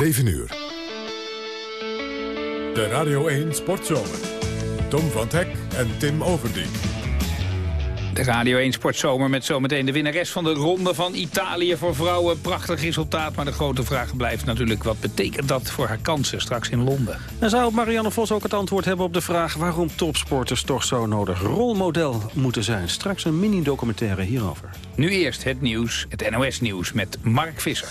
7 uur. De Radio 1 Sportzomer. Tom van Hek en Tim Overdien. De Radio 1 Sportzomer met zometeen de winnares van de Ronde van Italië voor vrouwen. Prachtig resultaat, maar de grote vraag blijft natuurlijk... wat betekent dat voor haar kansen straks in Londen? En zou Marianne Vos ook het antwoord hebben op de vraag... waarom topsporters toch zo nodig rolmodel moeten zijn? Straks een mini-documentaire hierover. Nu eerst het nieuws, het NOS-nieuws met Mark Visser.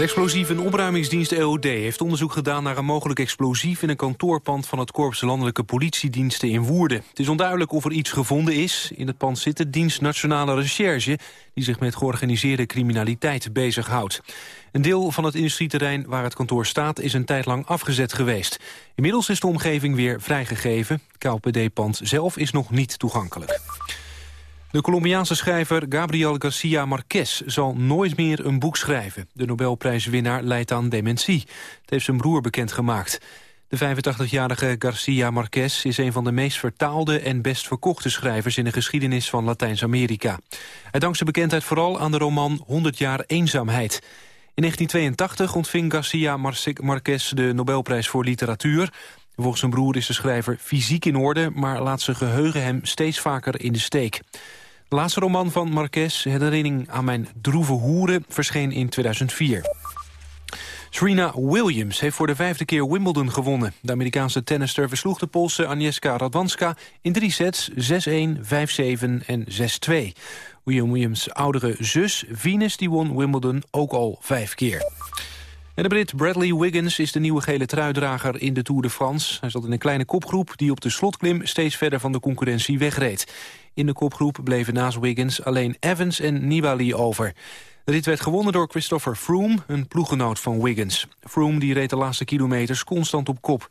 De explosieve opruimingsdienst EOD heeft onderzoek gedaan naar een mogelijk explosief in een kantoorpand van het Korps Landelijke Politiediensten in Woerden. Het is onduidelijk of er iets gevonden is. In het pand zit de dienst Nationale Recherche die zich met georganiseerde criminaliteit bezighoudt. Een deel van het industrieterrein waar het kantoor staat is een tijd lang afgezet geweest. Inmiddels is de omgeving weer vrijgegeven. Het KLPD-pand zelf is nog niet toegankelijk. De Colombiaanse schrijver Gabriel Garcia Marquez zal nooit meer een boek schrijven. De Nobelprijswinnaar leidt aan dementie. Het heeft zijn broer bekendgemaakt. De 85-jarige Garcia Marquez is een van de meest vertaalde en best verkochte schrijvers in de geschiedenis van Latijns-Amerika. Hij dankt zijn bekendheid vooral aan de roman 100 jaar eenzaamheid. In 1982 ontving Garcia Marquez de Nobelprijs voor literatuur. Volgens zijn broer is de schrijver fysiek in orde, maar laat zijn geheugen hem steeds vaker in de steek. Laatste roman van Marquez, Herinnering aan mijn droeve hoeren, verscheen in 2004. Serena Williams heeft voor de vijfde keer Wimbledon gewonnen. De Amerikaanse tennister versloeg de Poolse Agnieszka Radwanska in drie sets 6-1, 5-7 en 6-2. William Williams' oudere zus Venus die won Wimbledon ook al vijf keer. En de Brit Bradley Wiggins is de nieuwe gele truidrager in de Tour de France. Hij zat in een kleine kopgroep die op de slotklim steeds verder van de concurrentie wegreed. In de kopgroep bleven naast Wiggins alleen Evans en Nibali over. De rit werd gewonnen door Christopher Froome, een ploeggenoot van Wiggins. Froome die reed de laatste kilometers constant op kop.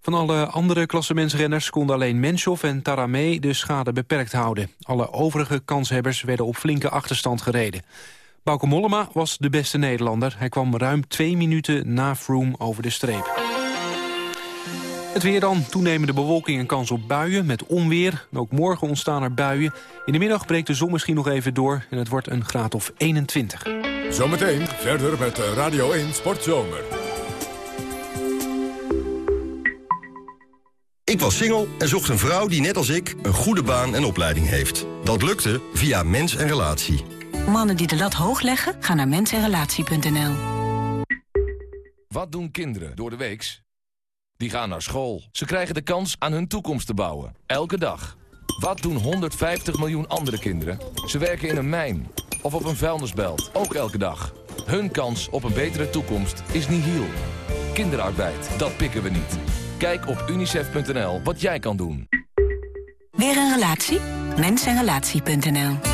Van alle andere klassementsrenners konden alleen Menschov en Taramé de schade beperkt houden. Alle overige kanshebbers werden op flinke achterstand gereden. Bauke Mollema was de beste Nederlander. Hij kwam ruim twee minuten na Froome over de streep. Het weer dan, toenemende bewolking en kans op buien met onweer. Ook morgen ontstaan er buien. In de middag breekt de zon misschien nog even door en het wordt een graad of 21. Zometeen verder met Radio 1 Sportzomer. Ik was single en zocht een vrouw die net als ik een goede baan en opleiding heeft. Dat lukte via Mens en Relatie. Mannen die de lat hoog leggen, gaan naar mensenrelatie.nl. Wat doen kinderen door de weeks? Die gaan naar school. Ze krijgen de kans aan hun toekomst te bouwen. Elke dag. Wat doen 150 miljoen andere kinderen? Ze werken in een mijn of op een vuilnisbelt. Ook elke dag. Hun kans op een betere toekomst is nihil. Kinderarbeid, dat pikken we niet. Kijk op unicef.nl wat jij kan doen. Weer een relatie? Mensenrelatie.nl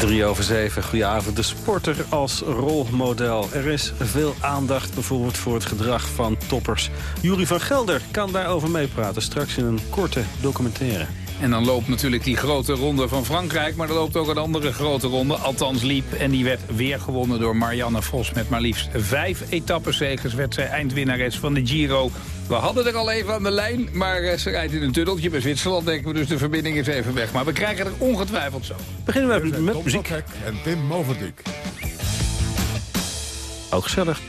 3 over 7, goedenavond. De sporter als rolmodel. Er is veel aandacht bijvoorbeeld voor het gedrag van toppers. Jury van Gelder kan daarover meepraten, straks in een korte documentaire. En dan loopt natuurlijk die grote ronde van Frankrijk... maar er loopt ook een andere grote ronde, althans liep. En die werd weer gewonnen door Marianne Vos... met maar liefst vijf etappenzegers werd zij eindwinnares van de Giro. We hadden er al even aan de lijn, maar eh, ze rijdt in een tunneltje bij Zwitserland... denken we, dus de verbinding is even weg. Maar we krijgen er ongetwijfeld zo. Beginnen we met Tom muziek. en Tim Moverdijk. Ook gezellig.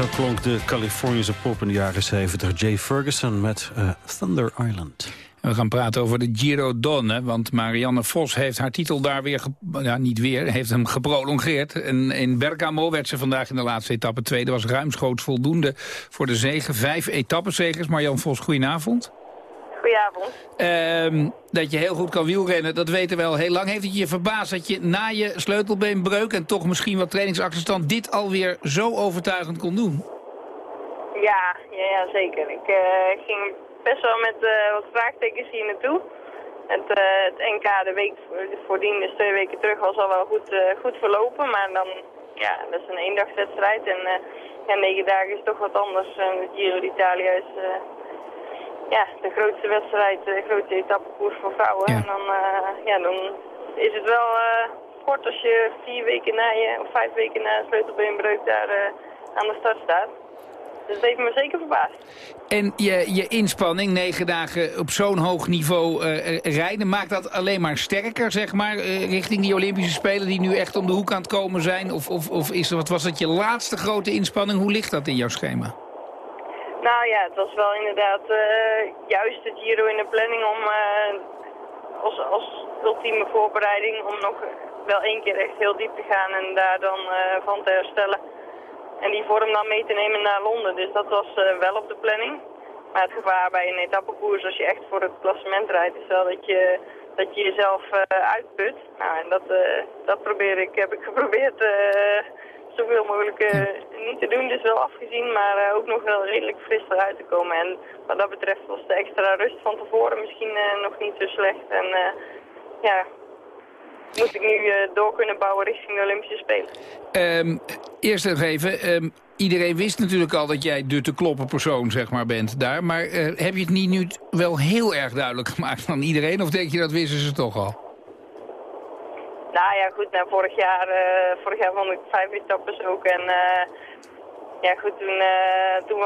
Zo klonk de Californische pop in de jaren 70. Jay Ferguson met eh, Thunder Island. We gaan praten over de Giro Donne, want Marianne Vos heeft haar titel daar weer, ja, niet weer, heeft hem geprolongeerd. En in Bergamo werd ze vandaag in de laatste etappe tweede, was ruimschoots voldoende voor de zegen. Vijf etappenzegers. Marianne Vos, goedenavond. Goedenavond. Ehm, dat je heel goed kan wielrennen, dat weten we al heel lang. Heeft het je verbaasd dat je na je sleutelbeenbreuk en toch misschien wat trainingsachterstand dit alweer zo overtuigend kon doen? Ja, ja, ja zeker. Ik eh, ging best wel met eh, wat vraagtekens hier naartoe. Het, eh, het NK de week voor- voordien, dus twee weken terug, was al wel goed, eh, goed verlopen. Maar dan, ja, dat is een eendagswedstrijd. En ja, negen dagen is toch wat anders. De Giro d'Italia is ja, de grootste wedstrijd, de grootste etappekoers voor vrouwen. En dan, eh, ja, dan is het wel eh, kort als je vier weken na je, of vijf weken na een sleutelbeenbreuk daar eh, aan de start staat. Dus het heeft me zeker verbaasd. En je, je inspanning, negen dagen op zo'n hoog niveau rijden... maakt dat alleen maar sterker, zeg maar, richting die Olympische Spelen... die nu echt om de hoek aan het komen zijn? Of, of, of is er, wat was dat je laatste grote inspanning? Hoe ligt dat in jouw schema? Nou ja, het was wel inderdaad eh, juist het Giro in de planning om eh, als, als ultieme voorbereiding om nog wel één keer echt heel diep te gaan en daar dan eh, van te herstellen. En die vorm dan mee te nemen naar Londen. Dus dat was wel op de planning. Maar het gevaar bij een etappekoers als je echt voor het klassement rijdt is wel dat je, dat je jezelf uitput. Nou, en dat, dat probeer ik, heb ik geprobeerd zoveel mogelijk eh, niet te doen. Dus wel afgezien, maar eh, ook nog wel redelijk fris eruit te komen. En wat dat betreft was de extra rust van tevoren misschien eh, nog niet zo slecht. En ja, moet ik nu door kunnen bouwen richting de Olympische Spelen. Ehm, eerst even, ehm, iedereen wist natuurlijk al dat jij de te kloppen persoon zeg maar, bent daar. Maar heb je het niet nu wel heel erg duidelijk gemaakt aan iedereen? Of denk je dat wisten ze toch al? Nou ja, goed, nou, vorig, jaar, eh, vorig jaar vond ik vijf etappes ook. En eh, ja, goed, toen, eh, toen,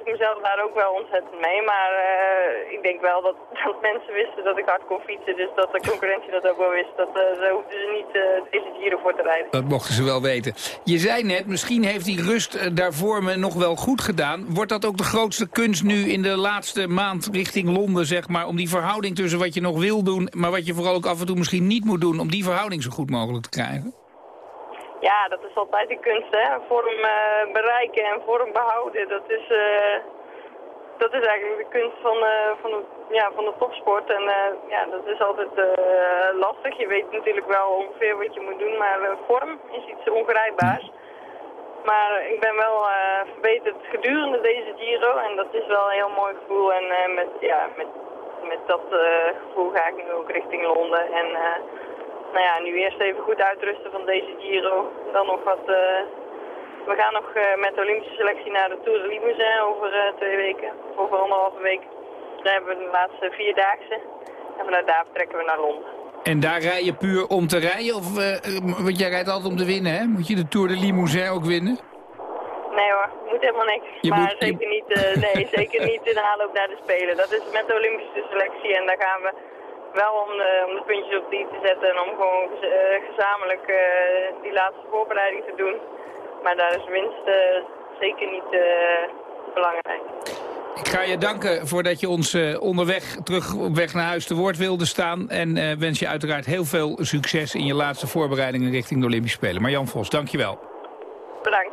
ik mezelf daar ook wel ontzettend mee. Maar eh, ik denk wel dat, dat mensen wisten dat ik hard kon fietsen. Dus dat de concurrentie dat ook wel wist. Dat, eh daar hoefden ze niet deze voor te rijden. Dat mochten ze wel weten. Je zei net, misschien heeft die rust daarvoor me nog wel goed gedaan. Wordt dat ook de grootste kunst nu in de laatste maand richting Londen, zeg maar... om die verhouding tussen wat je nog wil doen... maar wat je vooral ook af en toe misschien niet moet doen... om die verhouding zo goed mogelijk te krijgen? Ja, dat is altijd de kunst, hè. Vorm eh, bereiken en vorm behouden. Dat is, eh, dat is eigenlijk de kunst van, eh, van, de, ja, van de topsport. En ja, dat is altijd lastig. Je weet natuurlijk wel ongeveer wat je moet doen, maar vorm is iets ongrijpbaars. Maar ik ben wel verbeterd gedurende deze Giro en dat is wel een heel mooi gevoel. En met, ja, met, met dat gevoel ga ik nu ook richting Londen. En nou ja, nu eerst even goed uitrusten van deze Giro. Dan nog wat... eh, we gaan nog eh, met de Olympische selectie naar de Tour de Limousin over eh, twee weken. Over anderhalve week. Daar hebben we de laatste vierdaagse. En vanuit daar vertrekken we naar Londen. En daar rij je puur om te rijden? Of, want jij rijdt altijd om te winnen, hè? Moet je de Tour de Limousin ook winnen? Nee hoor, moet helemaal niks. Je maar moet- je- zeker, niet, nee, zeker niet in de aanloop naar de Spelen. Dat is met de Olympische selectie en daar gaan we wel om de, om de puntjes op die te zetten en om gewoon eh, gezamenlijk eh, die laatste voorbereiding te doen. Maar daar is winst eh, zeker niet eh, belangrijk. Ik ga je danken voordat je ons eh, onderweg terug op weg naar huis te woord wilde staan. En eh, wens je uiteraard heel veel succes in je laatste voorbereidingen richting de Olympische Spelen. Marjan Vos, dank je wel. Bedankt.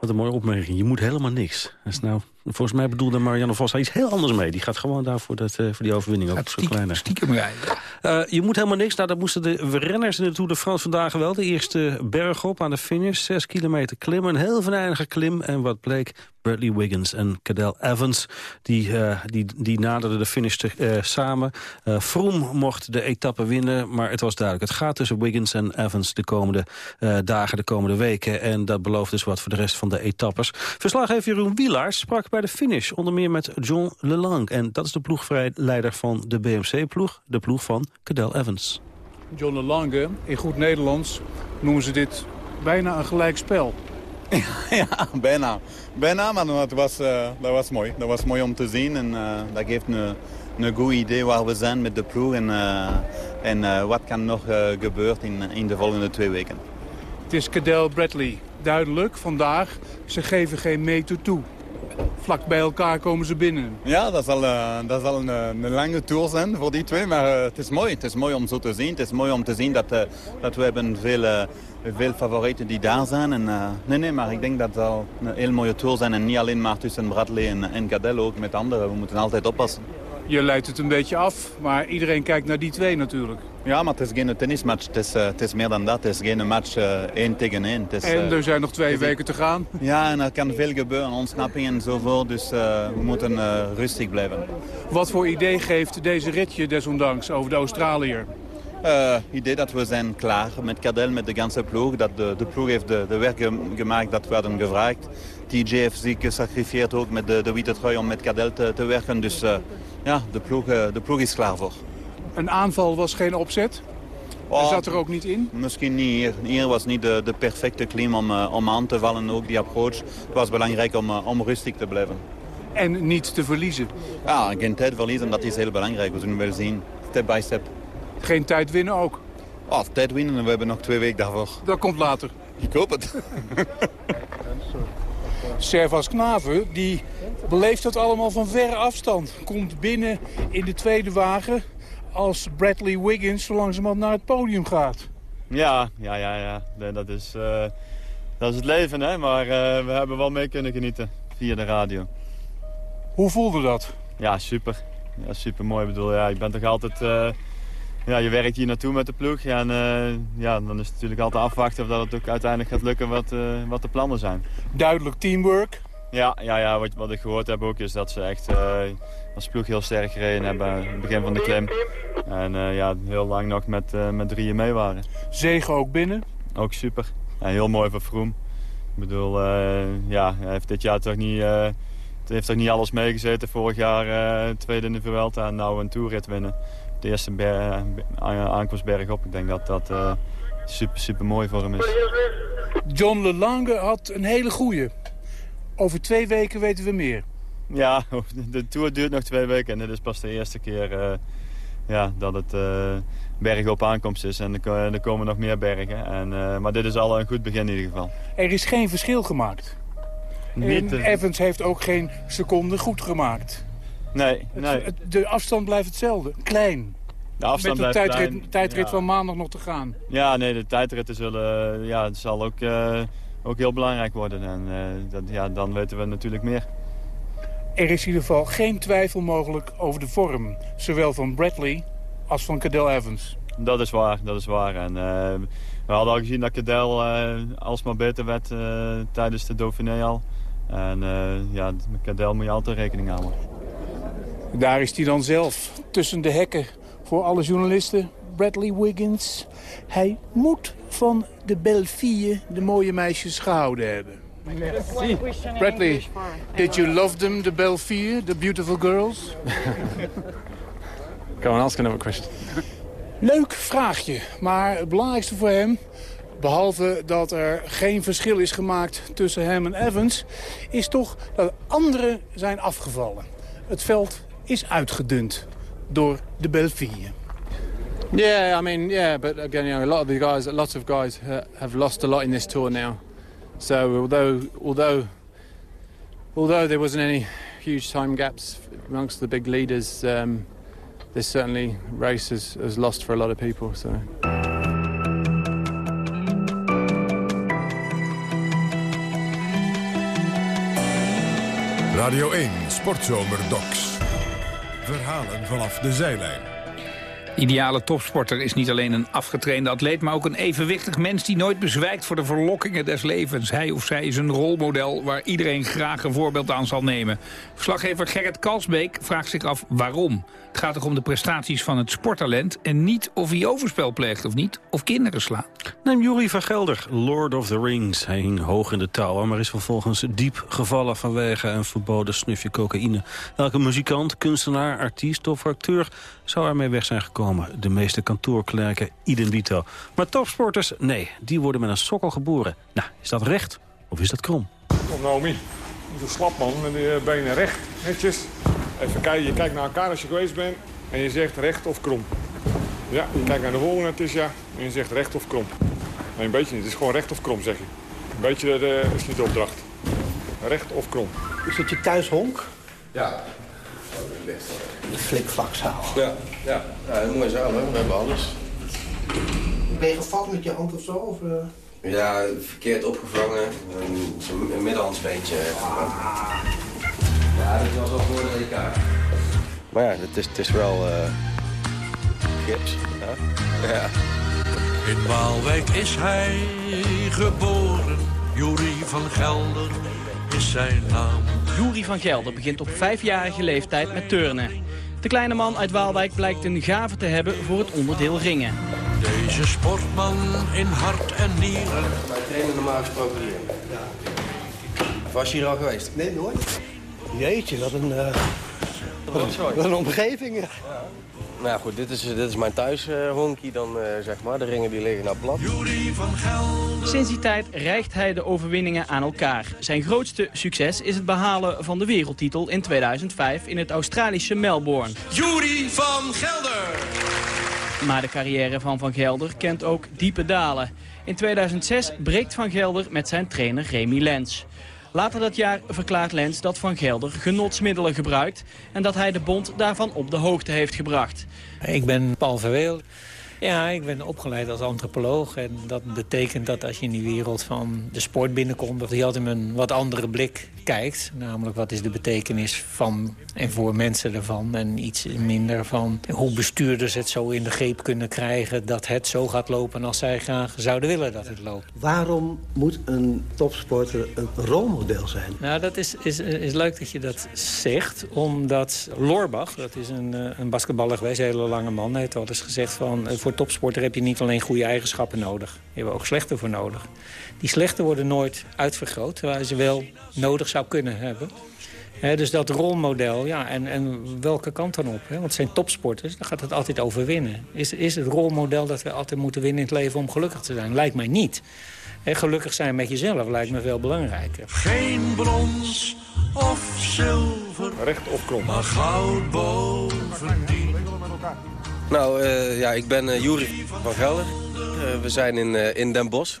Wat een mooie opmerking. Je moet helemaal niks. Dat is nou Volgens mij bedoelde Marianne Vos daar iets heel anders mee. Die gaat gewoon daar voor, dat, eh, voor die overwinning Gaat zo stiekem, kleiner. stiekem rijden. Eh, je moet helemaal niks. Nou, dat moesten de renners in de Tour de France vandaag wel. De eerste berg op aan de finish. Zes kilometer klimmen. Een heel venijnige klim. En wat bleek, Bradley Wiggins en Cadel Evans... die, eh, die, die naderden de finish te- samen. Froome mocht de etappe winnen, maar het was duidelijk. Het gaat tussen Wiggins en Evans de komende dagen, de komende weken. En dat belooft dus wat voor de rest van de etappes. Verslaggever Jeroen Wielaars sprak bij de finish... onder meer met John Lelang. En dat is de ploegleider van de BMC-ploeg. De ploeg van Cadel Evans. John de Lange, in goed Nederlands noemen ze dit bijna een gelijk spel. ja, bijna. Bijna, maar dat was, eh, dat was mooi. Dat was mooi om te zien en eh, dat geeft een, een goed idee waar we zijn met de ploeg en, eh, en eh, wat kan nog gebeuren in, in de volgende twee weken. Het is Cadel Bradley. Duidelijk, vandaag, ze geven geen meter toe. Vlak bij elkaar komen ze binnen. Ja, dat zal, eh, dat zal een, een lange tour zijn voor die twee, maar eh, het is mooi. Het is mooi om zo te zien. Het is mooi om te zien dat, eh, dat we hebben veel, eh, veel favorieten die daar zijn. En, eh, nee, nee, maar ik denk dat het een heel mooie tour zijn en niet alleen maar tussen Bradley en, en ook met anderen. We moeten altijd oppassen. Je leidt het een beetje af, maar iedereen kijkt naar die twee natuurlijk. Ja, maar het is geen tennismatch. Het is, eh, het is meer dan dat. Het is geen match eh, één tegen één. Het is, En eh, er zijn nog twee weken te gaan. Ja, en er kan veel gebeuren, ontsnappingen enzovoort. Dus we moeten rustig blijven. Wat voor idee geeft deze ritje desondanks over de Australiër? Eh idee dat we zijn klaar met Cadel, met de ganse ploeg. Dat de, de ploeg heeft de, de werk gem- gemaakt dat we hadden gevraagd. TJ heeft zich gesacrifieerd ook met de, de witte trui om met Cadel te, te werken. Dus ja, de ploeg, eh, de ploeg is klaar voor. Een aanval was geen opzet. Oh. Zat er ook niet in. Misschien niet hier. Hier was niet de, de perfecte klim om, eh, om aan te vallen, ook die approach. Het was belangrijk om, eh, om rustig te blijven. En niet te verliezen. Ja, geen tijd verliezen, dat is heel belangrijk. We zullen wel zien, step by step. Geen tijd winnen ook. Oh, tijd winnen en we hebben nog twee weken daarvoor. Dat komt later. Ik hoop het. Servas Knaven, die beleeft dat allemaal van verre afstand. Komt binnen in de tweede wagen als Bradley Wiggins zo langzamerhand naar het podium gaat. Ja, ja, ja, ja. Dat, is, eh, dat is het leven, hè. Maar eh, we hebben wel mee kunnen genieten via de radio. Hoe voelde dat? Ja, super. Ja, super mooi. Ik bedoel, ja, je bent toch altijd... eh, ja, je werkt hier naartoe met de ploeg. Ja, en eh, ja, dan is het natuurlijk altijd afwachten of dat het ook uiteindelijk gaat lukken wat, eh, wat de plannen zijn. Duidelijk teamwork. Ja, ja, ja wat, wat ik gehoord heb ook is dat ze echt eh, als ploeg heel sterk gereden hebben aan het begin van de klim. En ja, heel lang nog met, met drieën mee waren. Zegen ook binnen. Ook super. Ja, heel mooi voor Vroom. Ik bedoel, ja, hij heeft dit jaar toch niet, het heeft toch niet alles meegezeten. Vorig jaar tweede in de Vuelta en nou een toerrit winnen. De eerste aan- aankomstberg op. Ik denk dat dat eh, super, super mooi voor hem is. John Lelange had een hele goeie. Over twee weken weten we meer. Ja, de Tour duurt nog twee weken en dit is pas de eerste keer eh, ja, dat het eh berg op aankomst is. En er, ko- er komen nog meer bergen. En, eh, maar dit is al een goed begin in ieder geval. Er is geen verschil gemaakt. Niet, eh, Evans heeft ook geen seconde goed gemaakt. Nee, nee. het- de afstand blijft hetzelfde. Klein. De afstand Met de blijft tijdrit, klein. tijdrit Ja. van maandag nog te gaan. Ja, nee, de tijdritten zullen, ja, het zal ook, eh, ook heel belangrijk worden. En eh, dat, ja, dan weten we natuurlijk meer. Er is in ieder geval geen twijfel mogelijk over de vorm. Zowel van Bradley als van Cadel Evans. Dat is waar, dat is waar. En, eh, we hadden al gezien dat Cadel eh, alsmaar beter werd eh, tijdens de Dauphiné al. En eh, ja, met Cadel moet je altijd rekening houden. Daar is hij dan zelf, tussen de hekken voor alle journalisten. Bradley Wiggins. Hij moet van de Belfie de mooie meisjes gehouden hebben. Bradley, did you love them, the Belfie, the beautiful girls? Go on, ask another question. Leuk vraagje, maar het belangrijkste voor hem... behalve dat er geen verschil is gemaakt tussen hem en Evans... is toch dat anderen zijn afgevallen. Het veld is uitgedund door de Belfie. Yeah, I mean, yeah, but again, you know, a lot of the guys, a lot of guys uh, have lost a lot in this tour now. So although, although, although there wasn't any huge time gaps amongst the big leaders, um, this certainly race has, has lost for a lot of people. So. Radio 1 Sportzomer Docs. Verhalen vanaf de zijlijn. Ideale topsporter is niet alleen een afgetrainde atleet... maar ook een evenwichtig mens die nooit bezwijkt voor de verlokkingen des levens. Hij of zij is een rolmodel waar iedereen graag een voorbeeld aan zal nemen. Verslaggever Gerrit Kalsbeek vraagt zich af waarom. Het gaat toch om de prestaties van het sporttalent... en niet of hij overspel pleegt of niet, of kinderen slaat. Neem Jury van Gelder, Lord of the Rings. Hij hing hoog in de touwen, maar is vervolgens diep gevallen... vanwege een verboden snufje cocaïne. Welke muzikant, kunstenaar, artiest of acteur... zou ermee weg zijn gekomen? De meeste kantoorklerken idem dito. Maar topsporters, nee, die worden met een sokkel geboren. Nou, is dat recht of is dat krom? Kom Naomi, je is een slap man met eh, benen recht, netjes. Even kijken, je kijkt naar elkaar als je geweest bent en je zegt recht of krom. Ja, je kijkt naar de volgende, Tisha, en je zegt recht of krom. Nee, een beetje niet, het is gewoon recht of krom zeg je. Een beetje eh, is niet de opdracht. Recht of krom. Is het je thuishonk? Ja. De flikvlakzaal. Ja, ja. ja een mooie zaal, hè. We hebben alles. Ben je gevat met je hand of zo? Of, eh? Ja, verkeerd opgevangen. Een, een middenhandsbeentje. Ja, dat was al voor de EK. Maar ja, het is, het is wel eh, gips. Ja. ja. In Waalwijk is hij geboren. Jury van Gelder is zijn naam. Jury van Gelder begint op vijfjarige leeftijd met turnen. De kleine man uit Waalwijk blijkt een gave te hebben voor het onderdeel ringen. Deze sportman in hart en nieren. Wij trainen normaal gesproken hier. Was je hier al geweest? Nee, nooit. Jeetje, wat een, eh, wat een, wat een omgeving. ja. Nou ja, goed, dit is, dit is mijn thuishonkie dan, eh, zeg maar. De ringen die liggen nou plat. Jury van Gelder. Sinds die tijd reikt hij de overwinningen aan elkaar. Zijn grootste succes is het behalen van de wereldtitel in 2005 in het Australische Melbourne. Jury van Gelder. Maar de carrière van Van Gelder kent ook diepe dalen. In 2006 breekt Van Gelder met zijn trainer Remy Lens. Later dat jaar verklaart Lens dat Van Gelder genotsmiddelen gebruikt... en dat hij de bond daarvan op de hoogte heeft gebracht. Ik ben Paul Verweel. Ja, ik ben opgeleid als antropoloog. En dat betekent dat als je in die wereld van de sport binnenkomt... dat je altijd met een wat andere blik kijkt. Namelijk, wat is de betekenis van en voor mensen ervan. En iets minder van hoe bestuurders het zo in de greep kunnen krijgen... dat het zo gaat lopen als zij graag zouden willen dat het loopt. Waarom moet een topsporter een rolmodel zijn? Nou, dat is, is, is leuk dat je dat zegt. Omdat Lorbach, dat is een, eh, een basketballer geweest, een hele lange man... heeft al eens gezegd van eh, voor topsporter heb je niet alleen goede eigenschappen nodig. Je hebt ook slechte voor nodig. Die slechte worden nooit uitvergroot, terwijl je ze wel nodig zou kunnen hebben. Hè, dus dat rolmodel, ja, en, en welke kant dan op? Hè? Want het zijn topsporters, dan gaat het altijd over winnen. Is, is het rolmodel dat we altijd moeten winnen in het leven om gelukkig te zijn? Lijkt mij niet. Hè, gelukkig zijn met jezelf lijkt me veel belangrijker. Geen brons of zilver. Recht of krom. Maar goud bovendien. Nou, eh, ja, ik ben uh, van Gelder. Eh, we zijn in, in Den Bosch,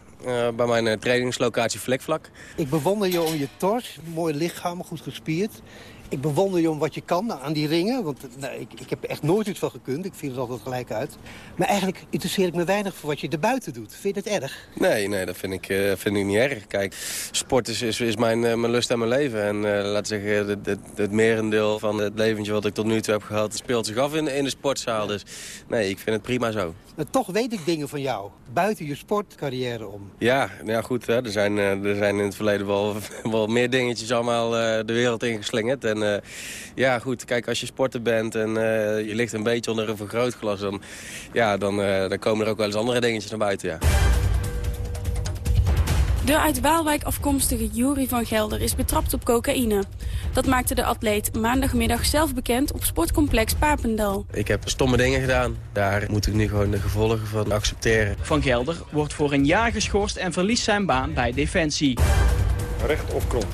bij mijn trainingslocatie Vlekvlak. Ik bewonder je om je tors, mooi lichaam, goed gespierd. Ik bewonder je om wat je kan aan die ringen. Want nou, ik, ik heb echt nooit iets van gekund. Ik viel het altijd gelijk uit. Maar eigenlijk interesseer ik me weinig voor wat je erbuiten doet. Vind je dat erg? Nee, nee, dat vind ik, eh, vind ik niet erg. Kijk, sport is, is, is mijn, eh, mijn lust en mijn leven. En uh, laat zeggen, het, het, het merendeel van het leventje wat ik tot nu toe heb gehad... speelt zich af in, in de sportzaal. Dus nee, ik vind het prima zo. Maar toch weet ik dingen van jou. Buiten je sportcarrière om. Ja, nou ja goed, hè, er, zijn, eh, er zijn in het verleden wel, wel meer dingetjes allemaal eh, de wereld ingeslingerd. En eh, ja, goed, kijk, als je sporter bent en eh, je ligt een beetje onder een vergrootglas... dan, ja, dan, eh, dan komen er ook wel eens andere dingetjes naar buiten, ja. De uit Waalwijk afkomstige Jury van Gelder is betrapt op cocaïne. Dat maakte de atleet maandagmiddag zelf bekend op sportcomplex Papendal. Ik heb stomme dingen gedaan. Daar moet ik nu gewoon de gevolgen van accepteren. Van Gelder wordt voor een jaar geschorst en verliest zijn baan bij Defensie. Recht of krom.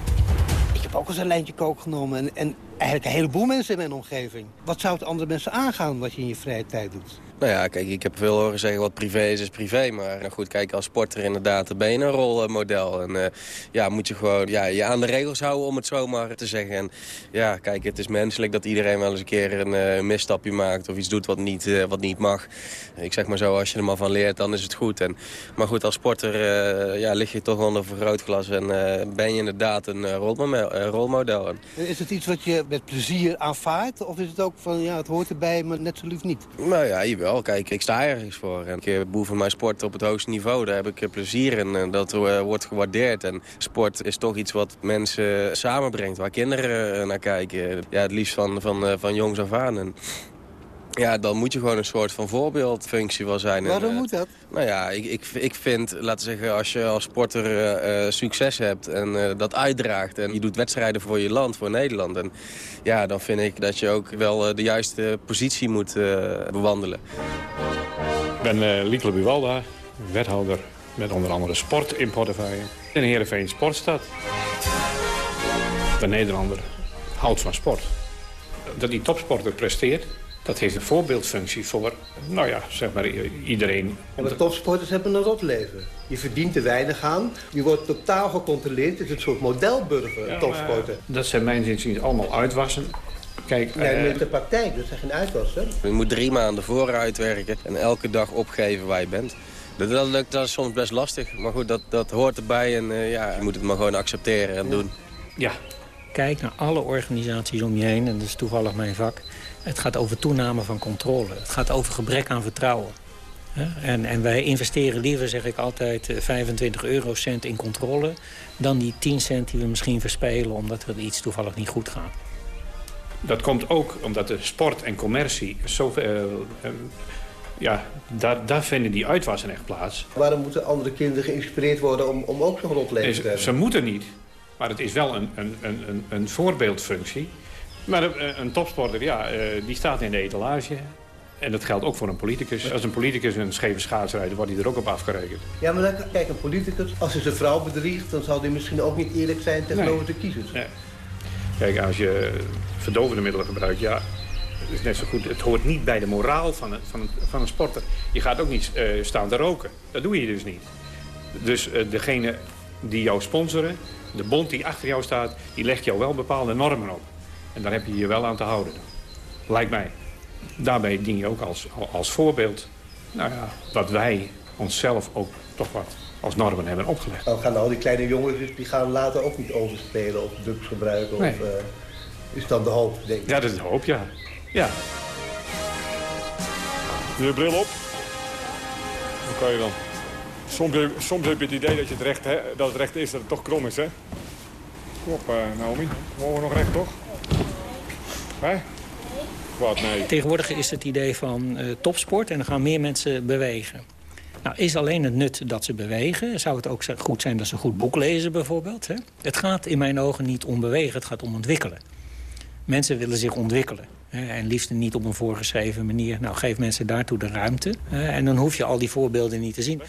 Ik heb ook eens een lijntje kook genomen. En, en eigenlijk een heleboel mensen in mijn omgeving. Wat zou het andere mensen aangaan wat je in je vrije tijd doet? Nou ja, kijk, ik heb veel horen zeggen wat privé is, is privé. Maar nou goed, kijk, als sporter inderdaad ben je een rolmodel. En eh, ja, moet je gewoon ja, je aan de regels houden, om het zo maar te zeggen. En ja, kijk, het is menselijk dat iedereen wel eens een keer een eh, misstapje maakt... of iets doet wat niet, eh, wat niet mag. Ik zeg maar zo, als je er maar van leert, dan is het goed. En, maar goed, als sporter ja, lig je toch onder vergrootglas... en ben je inderdaad een rolmodel. Is het iets wat je met plezier aanvaardt? Of is het ook van, ja, het hoort erbij, maar net zo lief niet? Nou ja, jawel. Kijk, ik sta ergens voor. En ik beoefen mijn sport op het hoogste niveau. Daar heb ik eh, plezier in. En dat eh, wordt gewaardeerd. En sport is toch iets wat mensen samenbrengt. Waar kinderen eh, naar kijken. Ja, het liefst van, van, van jongs af aan. En ja, dan moet je gewoon een soort van voorbeeldfunctie wel zijn. En, Waarom eh, moet dat? nou ja, ik, ik, ik vind, laten we zeggen, als je als sporter eh, eh, succes hebt en eh, dat uitdraagt... en je doet wedstrijden voor je land, voor Nederland... En, ja, dan vind ik dat je ook wel de juiste positie moet eh, bewandelen. Ik ben uh, Lieke Buwalda, wethouder met onder andere sport in portefeuille. In Heerenveen Sportstad. De Nederlander houdt van sport. Dat die topsporter presteert, dat heeft een voorbeeldfunctie voor, nou ja, zeg maar iedereen. En de topsporters hebben een rotleven. Je verdient er weinig aan. Je wordt totaal gecontroleerd. Het is een soort modelburger, Ja, topsporter. maar Dat zijn mijn inziens allemaal uitwassen. Kijk, Nee, eh, met de praktijk, dat zijn geen uitwassen. Je moet drie maanden vooruit werken en elke dag opgeven waar je bent. Dat, dat, lukt- dat is soms best lastig, maar goed, dat, dat hoort erbij en eh, ja, je moet het maar gewoon accepteren en doen. Ja. Kijk naar alle organisaties om je heen, en dat is toevallig mijn vak. Het gaat over toename van controle. Het gaat over gebrek aan vertrouwen. Hè? En, en wij investeren liever, zeg ik altijd, eh, 25 eurocent in controle... dan die 10 cent die we misschien verspelen omdat er iets toevallig niet goed gaat. Dat komt ook omdat de sport en commercie zo... eh, eh, ja, daar, daar vinden die uitwassen echt plaats. Waarom moeten andere kinderen geïnspireerd worden om, om ook zo'n rotleven Is- te hebben? ze moeten niet, maar het is wel een, een, een, een, een voorbeeldfunctie. Maar een, een topsporter, ja, eh, die staat in de etalage. En dat geldt ook voor een politicus. Als een politicus een scheve schaats rijdt, wordt hij er ook op afgerekend. Ja, maar dan, kijk, een politicus, als hij zijn vrouw bedriegt... dan zal hij misschien ook niet eerlijk zijn tegenover de kiezers. Nee. Kijk, als je verdovende middelen gebruikt, ja, is net zo goed. Het hoort niet bij de moraal van een, van een, van een sporter. Je gaat ook niet eh, staan te roken. Dat doe je dus niet. Dus eh, degene die jou sponsoren, de bond die achter jou staat, die legt jou wel bepaalde normen op. En daar heb je je wel aan te houden. Lijkt mij. Daarbij dien je ook als, als voorbeeld, nou ja, dat wij onszelf ook toch wat als normen hebben opgelegd. Dan gaan al die kleine jongens, die gaan later ook niet overspelen of drugs gebruiken. Nee. Of, eh, is dan de hoop, denk ik. Ja, dat is de hoop, ja. Ja. Je bril op. Hoe kan je dan? Soms heb, soms heb je het idee dat, je het recht, hè, dat het recht is dat het toch krom is, hè? Kom op, eh, Naomi. Mogen we nog recht, toch? Wat, nee. Tegenwoordig is het idee van eh, topsport en dan gaan meer mensen bewegen. Nou, is alleen het nut dat ze bewegen. Zou het ook goed zijn dat ze goed boek lezen bijvoorbeeld? Hè? Het gaat in mijn ogen niet om bewegen, het gaat om ontwikkelen. Mensen willen zich ontwikkelen. Hè, en liefst niet op een voorgeschreven manier. Nou, geef mensen daartoe de ruimte. hè, en dan hoef je al die voorbeelden niet te zien.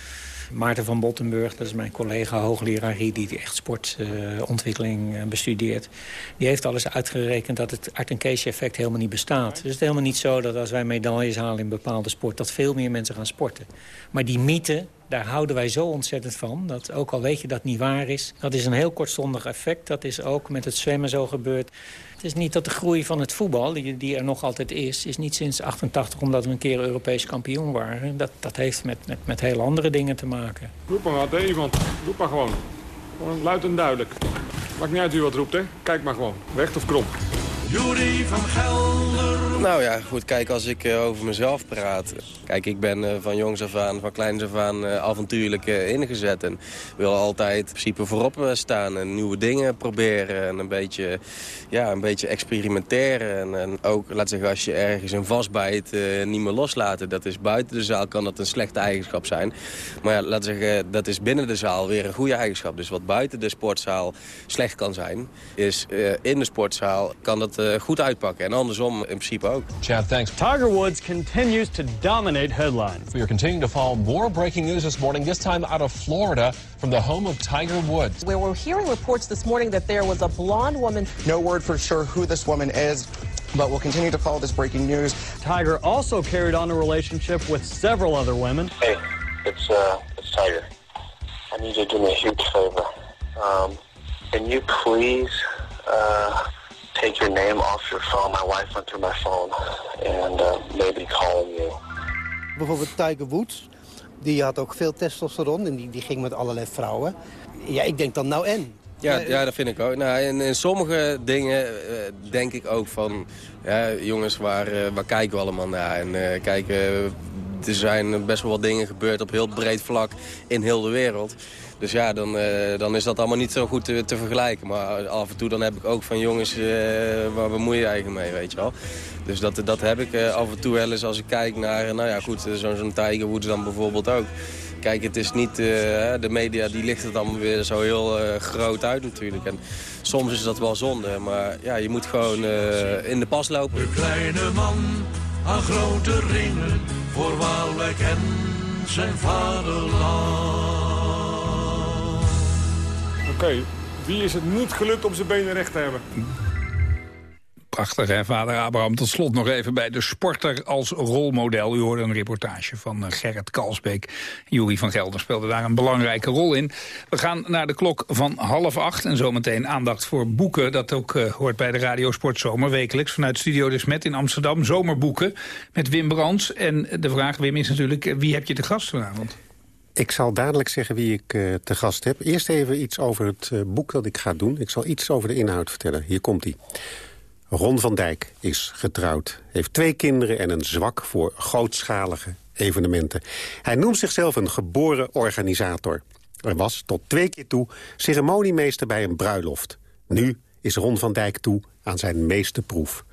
Maarten van Bottenburg, dat is mijn collega hoogleraar die echt sportontwikkeling eh, bestudeert. Die heeft alles uitgerekend dat het Art Keesje effect helemaal niet bestaat. Dus het is helemaal niet zo dat als wij medailles halen in bepaalde sport... dat veel meer mensen gaan sporten. Maar die mythe, daar houden wij zo ontzettend van. Dat ook al weet je dat niet waar is. Dat is een heel kortstondig effect. Dat is ook met het zwemmen zo gebeurd. Het is niet dat de groei van het voetbal, die, die er nog altijd is... is niet sinds 88 omdat we een keer Europees kampioen waren. Dat, dat heeft met, met, heel andere dingen te maken. Roep maar wat, hè, iemand. Roep maar gewoon. Gewoon luid en duidelijk. Maakt niet uit wie wat roept, hè. Kijk maar gewoon. Recht of krom. Jury van Gelder. Nou ja, goed, kijk, als ik eh, over mezelf praat. Kijk, ik ben eh, van jongs af aan, van kleins af aan eh, avontuurlijk ingezet. En wil altijd in principe voorop staan en nieuwe dingen proberen. En een beetje, ja, een beetje experimenteren. En, en ook, laat zeggen, als je ergens een vastbijt, niet meer loslaten. Dat is buiten de zaal, kan dat een slechte eigenschap zijn. Maar ja, laat zeggen, dat is binnen de zaal weer een goede eigenschap. Dus wat buiten de sportzaal slecht kan zijn, is in de sportzaal kan dat eh, goed uitpakken. En andersom in principe ook. Chad, thanks. Tiger Woods continues to dominate headlines. We are continuing to follow more breaking news this morning, this time out of Florida from the home of Tiger Woods. Where we're hearing reports this morning that there was a blonde woman. No word for sure who this woman is. but we'll continue to follow this breaking news. Tiger also carried on a relationship with several other women. Hey, it's uh, it's Tiger. I need you to do me a huge favor. Um, can you please uh, take your name off your phone? My wife went through my phone and uh, maybe calling you. Bijvoorbeeld Tiger Woods, die had ook veel testosteron en die, die ging met allerlei vrouwen. Ja, ik denk dan nou en. Ja, ja, dat vind ik ook. Nou, in, in sommige dingen eh, denk ik ook van... Ja, jongens, waar, eh, waar kijken we allemaal naar? En eh, kijk, er zijn best wel wat dingen gebeurd op heel breed vlak in heel de wereld. Dus ja, dan, eh, dan is dat allemaal niet zo goed te, te vergelijken. Maar af en toe dan heb ik ook van jongens, eh, waar bemoei je eigenlijk mee, weet je wel. Dus dat, dat heb ik eh, af en toe wel eens als ik kijk naar, nou ja goed, zo'n zo'n Tiger Woods dan bijvoorbeeld ook. Kijk, het is niet, de media die licht het allemaal weer zo heel groot uit natuurlijk. En soms is dat wel zonde, maar ja, je moet gewoon in de pas lopen. De kleine man aan grote ringen voor Waalwijk en zijn vaderland. Oké, wie is het niet gelukt om zijn benen recht te hebben? Prachtig, hè, vader Abraham. Tot slot nog even bij de sporter als rolmodel. U hoorde een reportage van eh, Gerrit Kalsbeek. Jury van Gelder speelde daar een belangrijke rol in. We gaan naar de klok van half acht. En zometeen aandacht voor boeken. Dat ook eh, hoort bij de Radio Sportzomer wekelijks. Vanuit Studio de Smet in Amsterdam. Zomerboeken met Wim Brands. En de vraag, Wim, is natuurlijk... eh, wie heb je te gast vanavond? Ik zal dadelijk zeggen wie ik eh, te gast heb. Eerst even iets over het eh, boek dat ik ga doen. Ik zal iets over de inhoud vertellen. Hier komt hij. Ron van Dijk is getrouwd. Heeft twee kinderen en een zwak voor grootschalige evenementen. Hij noemt zichzelf een geboren organisator. Er was tot twee keer toe ceremoniemeester bij een bruiloft. Nu is Ron van Dijk toe aan zijn meeste proef.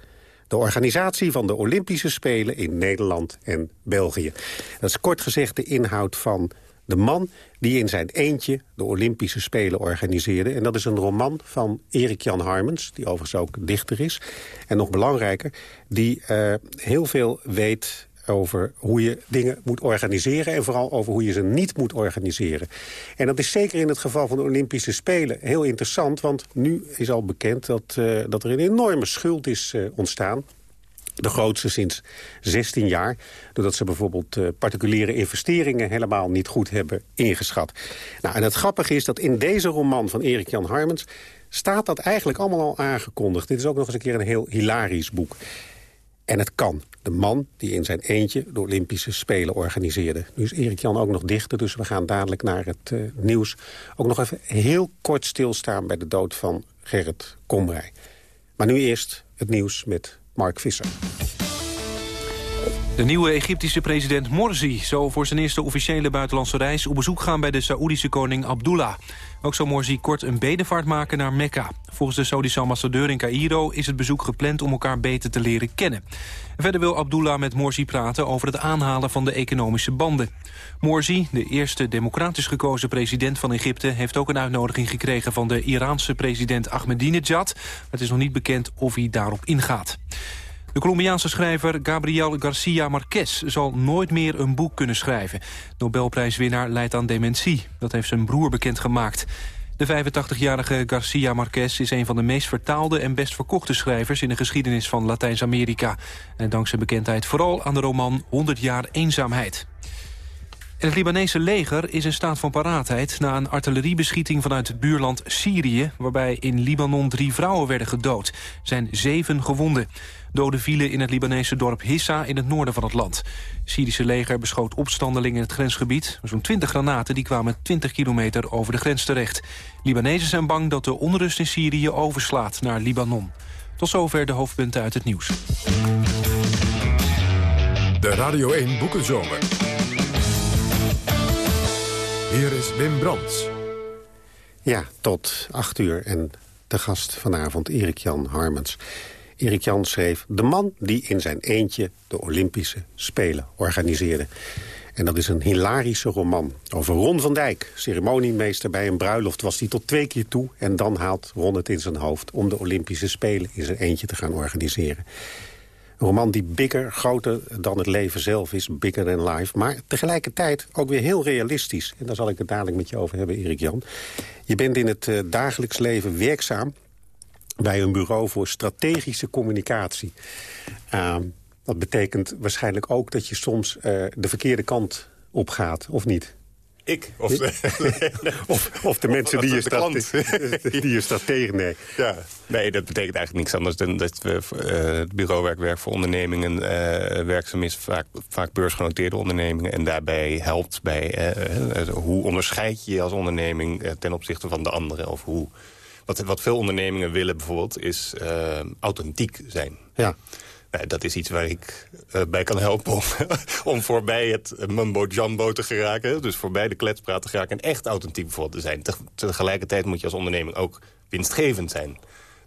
De organisatie van de Olympische Spelen in Nederland en België. Dat is kort gezegd de inhoud van de man die in zijn eentje de Olympische Spelen organiseerde. En dat is een roman van Erik Jan Harmens, die overigens ook dichter is. En nog belangrijker, die eh, heel veel weet over hoe je dingen moet organiseren... en vooral over hoe je ze niet moet organiseren. En dat is zeker in het geval van de Olympische Spelen heel interessant... want nu is al bekend dat, eh, dat er een enorme schuld is eh, ontstaan de grootste sinds 16 jaar. Doordat ze bijvoorbeeld eh, particuliere investeringen helemaal niet goed hebben ingeschat. Nou, en het grappige is dat in deze roman van Erik Jan Harmens... staat dat eigenlijk allemaal al aangekondigd. Dit is ook nog eens een keer een heel hilarisch boek. En het kan. De man die in zijn eentje de Olympische Spelen organiseerde. Nu is Erik Jan ook nog dichter, dus we gaan dadelijk naar het eh, nieuws. Ook nog even heel kort stilstaan bij de dood van Gerrit Komrij. Maar nu eerst het nieuws met Mark Visser. De nieuwe Egyptische president Morsi zou voor zijn eerste officiële buitenlandse reis op bezoek gaan bij de Saoedische koning Abdullah. Ook zou Morsi kort een bedevaart maken naar Mekka. Volgens de Saudische ambassadeur in Cairo is het bezoek gepland om elkaar beter te leren kennen. Verder wil Abdullah met Morsi praten over het aanhalen van de economische banden. Morsi, de eerste democratisch gekozen president van Egypte... heeft ook een uitnodiging gekregen van de Iraanse president Ahmadinejad. Het is nog niet bekend of hij daarop ingaat. De Colombiaanse schrijver Gabriel Garcia Marquez zal nooit meer een boek kunnen schrijven. Nobelprijswinnaar leidt aan dementie. Dat heeft zijn broer bekendgemaakt. De 85-jarige Garcia Marquez is een van de meest vertaalde en best verkochte schrijvers in de geschiedenis van Latijns-Amerika. En dankzij bekendheid vooral aan de roman 100 jaar eenzaamheid. Het Libanese leger is in staat van paraatheid... na een artilleriebeschieting vanuit het buurland Syrië... waarbij in Libanon drie vrouwen werden gedood. Zijn zeven gewonden. Doden vielen in het Libanese dorp Hissa in het noorden van het land. Het Syrische leger beschoot opstandelingen in het grensgebied. Zo'n 20 granaten die kwamen 20 kilometer over de grens terecht. Libanezen zijn bang dat de onrust in Syrië overslaat naar Libanon. Tot zover de hoofdpunten uit het nieuws. De Radio 1 Boekenzomer. Hier is Wim Brands. Ja, tot acht uur en de gast vanavond Erik Jan Harmens. Erik Jan schreef De man die in zijn eentje de Olympische Spelen organiseerde. En dat is een hilarische roman over Ron van Dijk. Ceremoniemeester bij een bruiloft was hij tot twee keer toe... en dan haalt Ron het in zijn hoofd om de Olympische Spelen in zijn eentje te gaan organiseren. Roman die bigger, groter dan het leven zelf is, bigger than life. Maar tegelijkertijd ook weer heel realistisch. En daar zal ik het dadelijk met je over hebben, Erik Jan. Je bent in het eh, dagelijks leven werkzaam bij een bureau voor strategische communicatie. Uh, dat betekent waarschijnlijk ook dat je soms uh, de verkeerde kant op gaat, of niet? Ik? Of de, of, of de mensen die je, staat, die je staat tegen, nee. Ja. Nee, dat betekent eigenlijk niks anders dan dat we uh, het bureauwerk werk voor ondernemingen uh, werkzaam is. Vaak, vaak beursgenoteerde ondernemingen. En daarbij helpt bij uh, hoe onderscheid je je als onderneming ten opzichte van de anderen. Of hoe, wat, wat veel ondernemingen willen bijvoorbeeld is authentiek zijn. Ja. Nou, dat is iets waar ik uh, bij kan helpen om, om voorbij het mumbo-jumbo te geraken. Dus voorbij de kletspraat te geraken en echt authentiek bijvoorbeeld te zijn. Te, tegelijkertijd moet je als onderneming ook winstgevend zijn.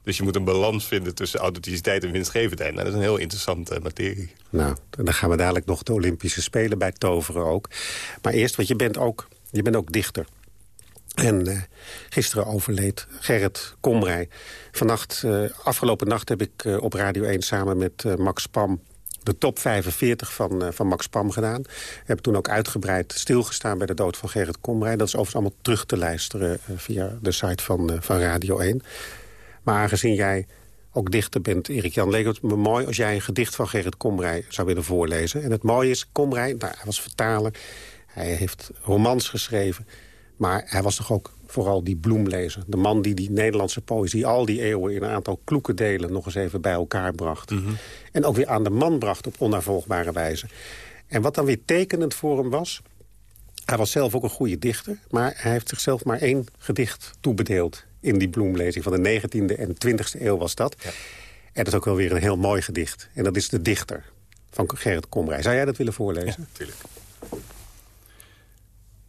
Dus je moet een balans vinden tussen authenticiteit en winstgevendheid. Nou, dat is een heel interessante materie. Nou, dan gaan we dadelijk nog de Olympische Spelen bij toveren ook. Maar eerst, want je bent ook, je bent ook dichter. En uh, gisteren overleed Gerrit Komrij. Vannacht, uh, afgelopen nacht heb ik uh, op Radio 1 samen met Max Pam... de top 45 van, van Max Pam gedaan. We hebben toen ook uitgebreid stilgestaan bij de dood van Gerrit Komrij. Dat is overigens allemaal terug te luisteren via de site van, van Radio 1. Maar aangezien jij ook dichter bent, Erik Jan, leek het me mooi... als jij een gedicht van Gerrit Komrij zou willen voorlezen. En het mooie is, Komrij, nou, hij was vertaler... hij heeft romans geschreven... Maar hij was toch ook vooral die bloemlezer. De man die die Nederlandse poëzie al die eeuwen... in een aantal kloeke delen nog eens even bij elkaar bracht. Mhm. En ook weer aan de man bracht op onnavolgbare wijze. En wat dan weer tekenend voor hem was... hij was zelf ook een goede dichter... maar hij heeft zichzelf maar één gedicht toebedeeld... in die bloemlezing van de 19e en 20e eeuw was dat. Ja. En dat is ook wel weer een heel mooi gedicht. En dat is De Dichter van Gerrit Komrij. Zou jij dat willen voorlezen? Ja, natuurlijk.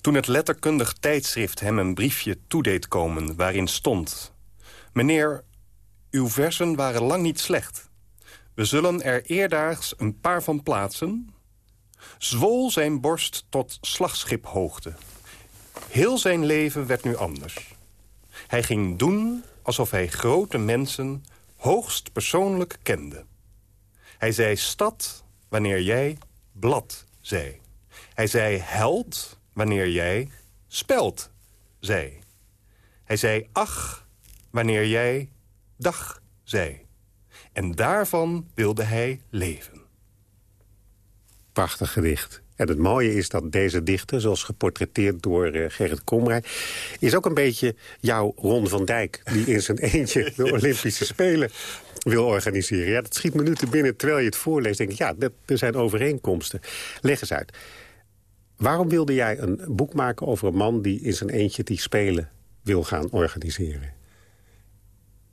Toen het letterkundig tijdschrift hem een briefje toedeed komen... waarin stond... Meneer, uw versen waren lang niet slecht. We zullen er eerdaags een paar van plaatsen... zwol zijn borst tot slagschiphoogte. Heel zijn leven werd nu anders. Hij ging doen alsof hij grote mensen hoogst persoonlijk kende. Hij zei stad wanneer jij blad zei. Hij zei held wanneer jij speld zei. Hij zei ach wanneer jij dag zei. En daarvan wilde hij leven. Prachtig gedicht. En het mooie is dat deze dichter, zoals geportretteerd door uh, Gerrit Komrij... is ook een beetje jouw Ron van Dijk... die in zijn eentje de Olympische Spelen wil organiseren. Ja, dat schiet me nu te binnen terwijl je het voorleest. denk ik, ja, dat, er zijn overeenkomsten. Leg eens uit. Waarom wilde jij een boek maken over een man die in zijn eentje die spelen wil gaan organiseren?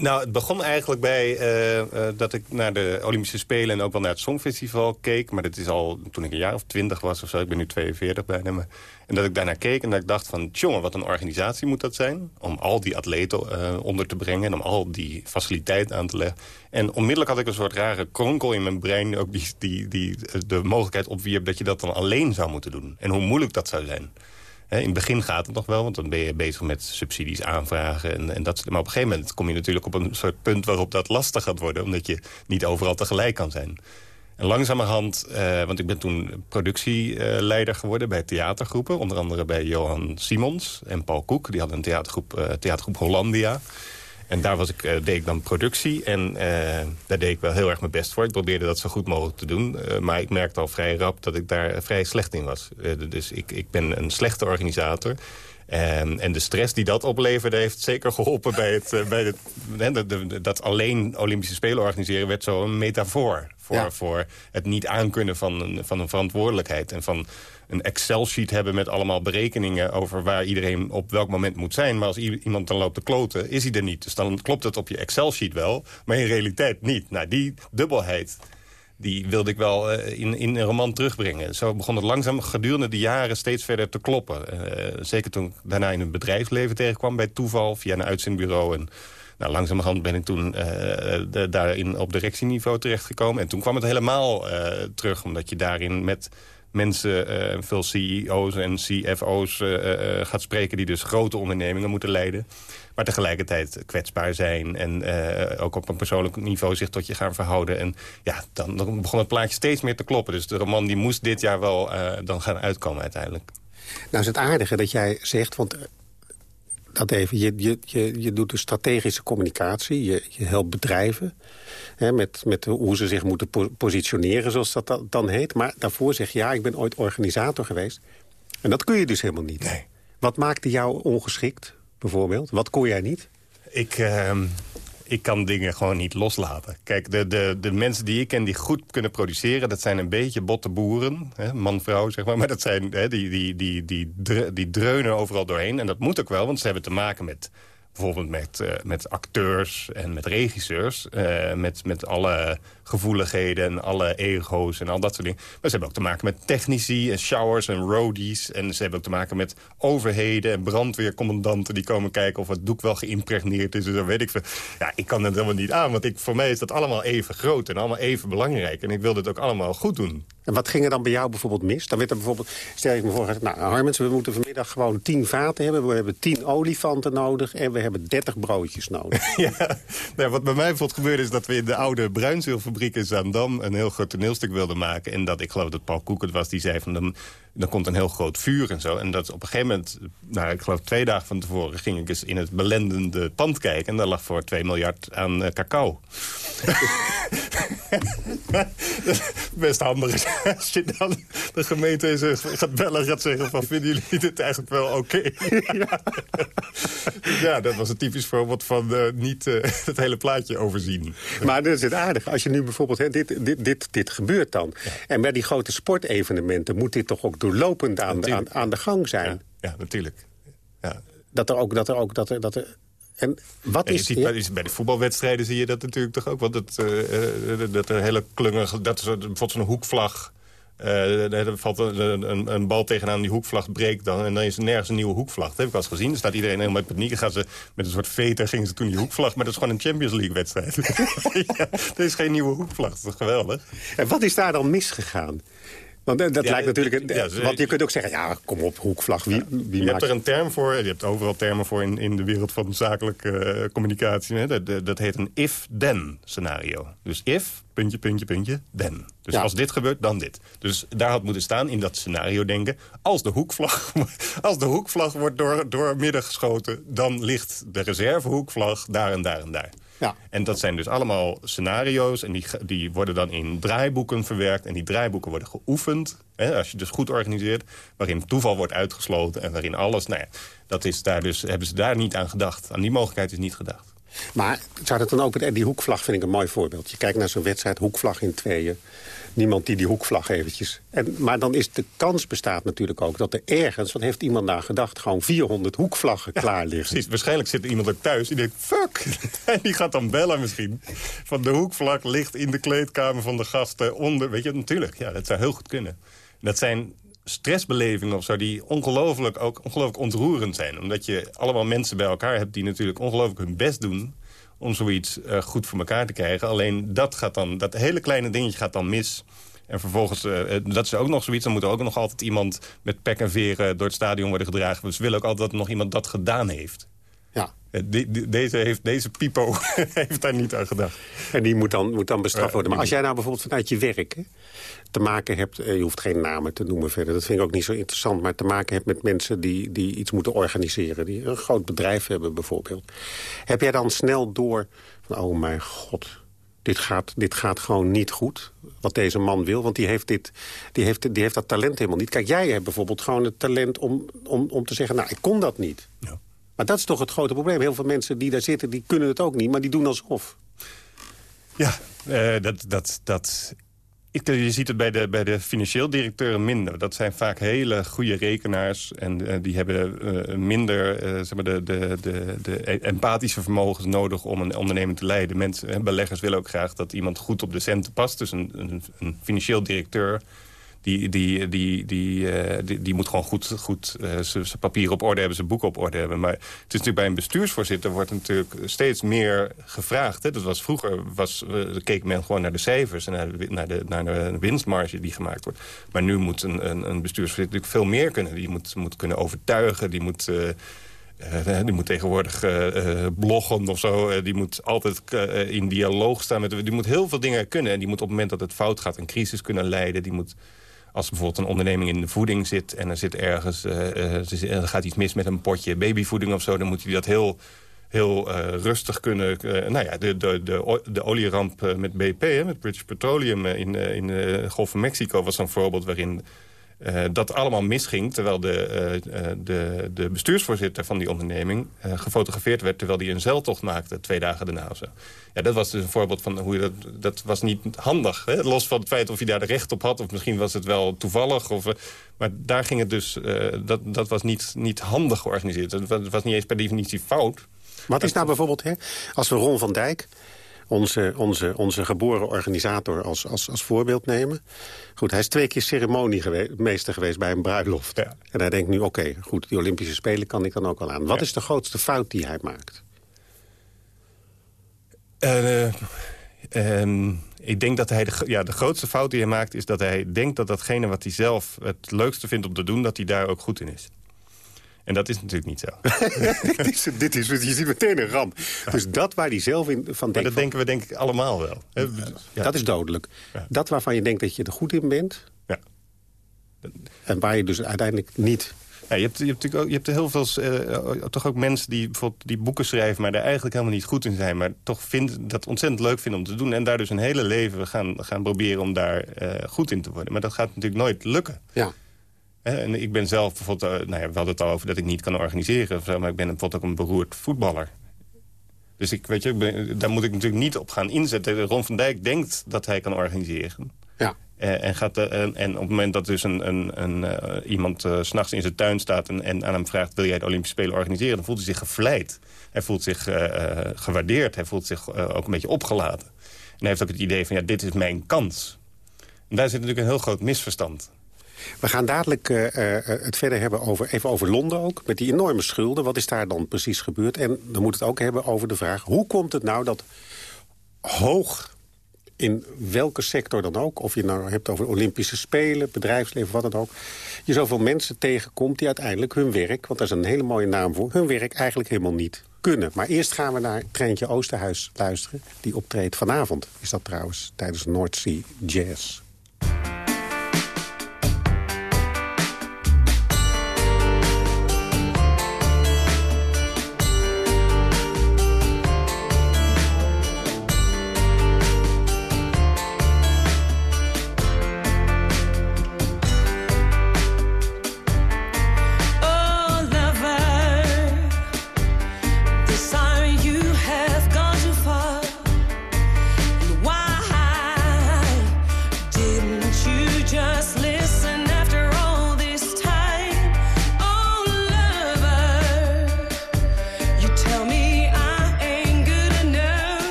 Nou, het begon eigenlijk bij uh, uh, dat ik naar de Olympische Spelen... en ook wel naar het Songfestival keek. Maar dat is al toen ik een jaar of twintig was of zo. Ik ben nu 42 bijna. Maar, en dat ik daarnaar keek en dat ik dacht van... jongen, wat een organisatie moet dat zijn. Om al die atleten uh, onder te brengen en om al die faciliteiten aan te leggen. En onmiddellijk had ik een soort rare kronkel in mijn brein... ook die, die, die de mogelijkheid opwierp dat je dat dan alleen zou moeten doen. En hoe moeilijk dat zou zijn. In het begin gaat het nog wel, want dan ben je bezig met subsidies aanvragen. En, en dat, maar op een gegeven moment kom je natuurlijk op een soort punt waarop dat lastig gaat worden. Omdat je niet overal tegelijk kan zijn. En langzamerhand, uh, want ik ben toen productieleider geworden bij theatergroepen. Onder andere bij Johan Simons en Paul Koek. Die hadden een theatergroep, uh, theatergroep Hollandia. En daar was ik, uh, deed ik dan productie. En daar deed ik wel heel erg mijn best voor. Ik probeerde dat zo goed mogelijk te doen. maar ik merkte al vrij rap dat ik daar vrij slecht in was. dus ik, ik ben een slechte organisator. En, en de stress die dat opleverde heeft zeker geholpen bij het... bij het de, de, dat alleen Olympische Spelen organiseren werd zo een metafoor. Voor, ja. voor het niet aankunnen van een, van een verantwoordelijkheid. En van een Excel-sheet hebben met allemaal berekeningen... over waar iedereen op welk moment moet zijn. Maar als iemand dan loopt te kloten, is hij er niet. Dus dan klopt het op je Excel-sheet wel, maar in realiteit niet. Nou, die dubbelheid die wilde ik wel uh, in, in een roman terugbrengen. Zo begon het langzaam gedurende de jaren steeds verder te kloppen. Uh, zeker toen ik daarna in het bedrijfsleven tegenkwam bij toeval... via een uitzendbureau en nou, langzamerhand ben ik toen uh, daarin op directieniveau terechtgekomen. En toen kwam het helemaal terug, omdat je daarin met mensen, uh, veel CEO's en CFO's gaat spreken... die dus grote ondernemingen moeten leiden. Maar tegelijkertijd kwetsbaar zijn en ook op een persoonlijk niveau zich tot je gaan verhouden. En ja, dan, dan begon het plaatje steeds meer te kloppen. Dus de roman die moest dit jaar wel dan gaan uitkomen uiteindelijk. Nou is het aardige dat jij zegt, want dat even. Je, je, je, je doet de strategische communicatie. Je, je helpt bedrijven hè, met, met hoe ze zich moeten positioneren, zoals dat dan heet. Maar daarvoor zeg je, ja, ik ben ooit organisator geweest. En dat kun je dus helemaal niet. Nee. Wat maakte jou ongeschikt, bijvoorbeeld? Wat kon jij niet? Ik, uh, ik kan dingen gewoon niet loslaten. Kijk, de, de, de mensen die ik ken die goed kunnen produceren... dat zijn een beetje botte boeren, man-vrouw zeg maar. Maar dat zijn, hè, die, die, die, die, die dreunen overal doorheen. En dat moet ook wel, want ze hebben te maken met bijvoorbeeld met, uh, met acteurs en met regisseurs. Uh, met, met alle gevoeligheden en alle ego's en al dat soort dingen. Maar ze hebben ook te maken met technici en showers en roadies. En ze hebben ook te maken met overheden en brandweercommandanten... die komen kijken of het doek wel geïmpregneerd is. Dus dan weet ik veel. Ja, ik kan het helemaal niet aan, want ik, voor mij is dat allemaal even groot... en allemaal even belangrijk. En ik wil het ook allemaal goed doen. En wat ging er dan bij jou bijvoorbeeld mis? Dan werd er bijvoorbeeld, stel ik me voor, nou Harmens, we moeten vanmiddag gewoon tien vaten hebben. We hebben tien olifanten nodig en we hebben dertig broodjes nodig. ja, nou, wat bij mij bijvoorbeeld gebeurde is dat we in de oude bruinzeelfabriek in Zaandam... een heel groot toneelstuk wilden maken. En dat, ik geloof dat Paul Koek het was, die zei van... Dan, dan komt een heel groot vuur en zo. En dat op een gegeven moment, nou, ik geloof twee dagen van tevoren... ging ik eens in het belendende pand kijken. En daar lag voor 2 miljard aan uh, cacao. Best handig als je dan de gemeente is, gaat bellen gaat zeggen van... vinden jullie dit eigenlijk wel oké? ja. ja, dat was een typisch voorbeeld van uh, niet uh, het hele plaatje overzien. Maar dat is het aardige. Als je nu bijvoorbeeld... Hè, dit, dit, dit, dit gebeurt dan. Ja. En bij die grote sportevenementen moet dit toch ook doorlopend aan, de, aan, aan de gang zijn? Ja, ja natuurlijk. Ja. Dat er ook... Dat er ook dat er, dat er, en wat en is, ziet, bij, bij de voetbalwedstrijden zie je dat natuurlijk toch ook. Want het, uh, dat er hele klungig... Dat is bijvoorbeeld zo'n hoekvlag... Uh, er valt een, een, een, bal tegenaan, die hoekvlag breekt dan... en dan is er nergens een nieuwe hoekvlag. Dat heb ik al eens gezien. Dan staat iedereen helemaal in paniek. gaan ze met een soort veter gingen ze toen die hoekvlag... maar dat is gewoon een Champions League-wedstrijd. ja, er is geen nieuwe hoekvlag. Dat is geweldig? En wat is daar dan misgegaan? Want dat ja, lijkt natuurlijk... Ja, want je kunt ook zeggen, ja, kom op, hoekvlag. Wie, wie je hebt er een term voor, je hebt overal termen voor in, in de wereld van zakelijke uh, communicatie. Hè? Dat, dat heet een if-then scenario. Dus if, puntje, puntje, puntje, then. Dus ja. als dit gebeurt, dan dit. Dus daar had moeten staan in dat scenario denken... als de hoekvlag, als de hoekvlag wordt door, door midden geschoten... dan ligt de reservehoekvlag daar en daar en daar. Ja. En dat zijn dus allemaal scenario's en die, die worden dan in draaiboeken verwerkt. En die draaiboeken worden geoefend, hè, als je dus goed organiseert... waarin toeval wordt uitgesloten en waarin alles... Nou ja, dat is daar dus, hebben ze daar niet aan gedacht. Aan die mogelijkheid is niet gedacht. Maar zou dat dan ook... Die hoekvlag vind ik een mooi voorbeeld. Je kijkt naar zo'n wedstrijd, hoekvlag in tweeën niemand die die hoekvlag eventjes... En, maar dan is de kans bestaat natuurlijk ook dat er ergens... wat heeft iemand daar gedacht, gewoon 400 hoekvlaggen ja, klaar liggen. Precies, waarschijnlijk zit er iemand er thuis die denkt... fuck, en die gaat dan bellen misschien. Van de hoekvlag ligt in de kleedkamer van de gasten onder... Weet je, natuurlijk, ja, dat zou heel goed kunnen. Dat zijn stressbelevingen of zo die ongelooflijk, ook ongelooflijk ontroerend zijn. Omdat je allemaal mensen bij elkaar hebt die natuurlijk ongelooflijk hun best doen om zoiets uh, goed voor elkaar te krijgen. Alleen dat gaat dan, dat hele kleine dingetje gaat dan mis. En vervolgens, uh, dat is ook nog zoiets... dan moet er ook nog altijd iemand met pek en veren door het stadion worden gedragen. Dus we willen ook altijd dat nog iemand dat gedaan heeft. Ja. De, deze, heeft, deze Pipo heeft daar niet aan gedacht. En die moet dan, moet dan bestraft worden. Maar als jij nou bijvoorbeeld vanuit je werk hè, te maken hebt... Eh, je hoeft geen namen te noemen verder, dat vind ik ook niet zo interessant... maar te maken hebt met mensen die, die iets moeten organiseren... die een groot bedrijf hebben bijvoorbeeld. Heb jij dan snel door van, oh mijn god... Dit gaat, dit gaat gewoon niet goed, wat deze man wil. Want die heeft, dit, die, heeft, die heeft dat talent helemaal niet. Kijk, jij hebt bijvoorbeeld gewoon het talent om, om, om te zeggen... nou, ik kon dat niet. Ja. Maar dat is toch het grote probleem. Heel veel mensen die daar zitten, die kunnen het ook niet, maar die doen alsof. Ja, uh, dat, dat, dat ik, je ziet het bij de, bij de financieel directeuren minder. Dat zijn vaak hele goede rekenaars. En uh, die hebben minder zeg maar de, de, de, de empathische vermogens nodig om een onderneming te leiden. Mensen, beleggers willen ook graag dat iemand goed op de centen past. Dus een, een, een financieel directeur die, die, die, die, uh, die, die, moet gewoon goed, goed uh, zijn papieren op orde hebben, zijn boeken op orde hebben. Maar het is natuurlijk bij een bestuursvoorzitter wordt natuurlijk steeds meer gevraagd. Hè? Dat was vroeger, was, uh, keek men gewoon naar de cijfers en naar de, naar, de, naar de winstmarge die gemaakt wordt. Maar nu moet een, een, een bestuursvoorzitter natuurlijk veel meer kunnen. Die moet, moet kunnen overtuigen, die moet... Die moet tegenwoordig bloggen of zo. die moet altijd in dialoog staan. Met, die moet heel veel dingen kunnen. En die moet op het moment dat het fout gaat een crisis kunnen leiden. Die moet als bijvoorbeeld een onderneming in de voeding zit... en er zit ergens, uh, er gaat iets mis met een potje babyvoeding of zo... dan moet hij dat heel, heel rustig kunnen... nou ja, de, de, de, de olieramp met BP, hè, met British Petroleum in, in de Golf van Mexico... was een voorbeeld waarin uh, dat allemaal misging... terwijl de, uh, de, de bestuursvoorzitter van die onderneming uh, gefotografeerd werd... terwijl hij een zeiltocht maakte twee dagen daarna of zo. Ja, dat was dus een voorbeeld van hoe je dat... Dat was niet handig, hè? los van het feit of je daar de recht op had... of misschien was het wel toevallig. Of, maar daar ging het dus... dat, dat was niet, niet handig georganiseerd. Het was niet eens per definitie fout. Wat is nou bijvoorbeeld, hè, als we Ron van Dijk onze, onze, onze geboren organisator als, als, als voorbeeld nemen. Goed, hij is twee keer ceremoniemeester geweest bij een bruiloft. Ja. En hij denkt nu, oké, goed, die Olympische Spelen kan ik dan ook al aan. Wat is de grootste fout die hij maakt? Uh, uh, ik denk dat hij de, ja, de grootste fout die hij maakt... is dat hij denkt dat datgene wat hij zelf het leukste vindt om te doen... dat hij daar ook goed in is. En dat is natuurlijk niet zo. dit, is, dit is, je ziet meteen een ramp. Dus dat waar hij zelf in, van denkt... dat denken we denk ik allemaal wel. Ja. Dat is dodelijk. Dat waarvan je denkt dat je er goed in bent... Ja. En waar je dus uiteindelijk niet... Ja, je, hebt, je, hebt natuurlijk ook, je hebt heel veel, uh, toch ook mensen die bijvoorbeeld die boeken schrijven... maar daar eigenlijk helemaal niet goed in zijn... maar toch vinden, dat ontzettend leuk vinden om te doen... en daar dus een hele leven gaan, gaan proberen om daar uh, goed in te worden. Maar dat gaat natuurlijk nooit lukken. Ja. En ik ben zelf bijvoorbeeld, uh, nou ja, we hadden het al over dat ik niet kan organiseren. Maar ik ben bijvoorbeeld ook een beroerd voetballer. Dus ik, weet je, ben, daar moet ik natuurlijk niet op gaan inzetten. Ron van Dijk denkt dat hij kan organiseren. Ja. Uh, en, gaat, uh, en, en op het moment dat dus een, een, een, iemand s s'nachts in zijn tuin staat... En, en aan hem vraagt, wil jij de Olympische Spelen organiseren... dan voelt hij zich gevleid. Hij voelt zich gewaardeerd. Hij voelt zich ook een beetje opgelaten. En hij heeft ook het idee van, ja, dit is mijn kans. En daar zit natuurlijk een heel groot misverstand. We gaan dadelijk uh, uh, het verder hebben over, even over Londen ook. Met die enorme schulden. Wat is daar dan precies gebeurd? En dan moet het ook hebben over de vraag... hoe komt het nou dat hoog in welke sector dan ook... of je nou hebt over Olympische Spelen, bedrijfsleven, wat dan ook... je zoveel mensen tegenkomt die uiteindelijk hun werk... want daar is een hele mooie naam voor... hun werk eigenlijk helemaal niet kunnen. Maar eerst gaan we naar Treintje Oosterhuis luisteren. Die optreedt vanavond, is dat trouwens, tijdens North Sea Jazz.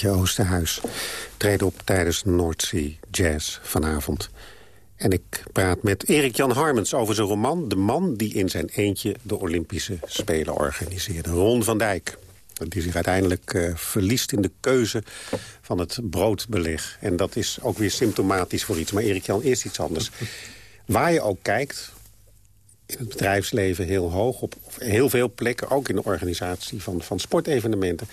Treintje Oosterhuis treedt op tijdens North Jazz vanavond. En ik praat met Erik-Jan Harmens over zijn roman... De man die in zijn eentje de Olympische Spelen organiseerde. Ron van Dijk, die zich uiteindelijk uh, verliest in de keuze van het broodbeleg. En dat is ook weer symptomatisch voor iets. Maar Erik-Jan, eerst iets anders. Waar je ook kijkt, in het bedrijfsleven heel hoog... op heel veel plekken, ook in de organisatie van, van sportevenementen...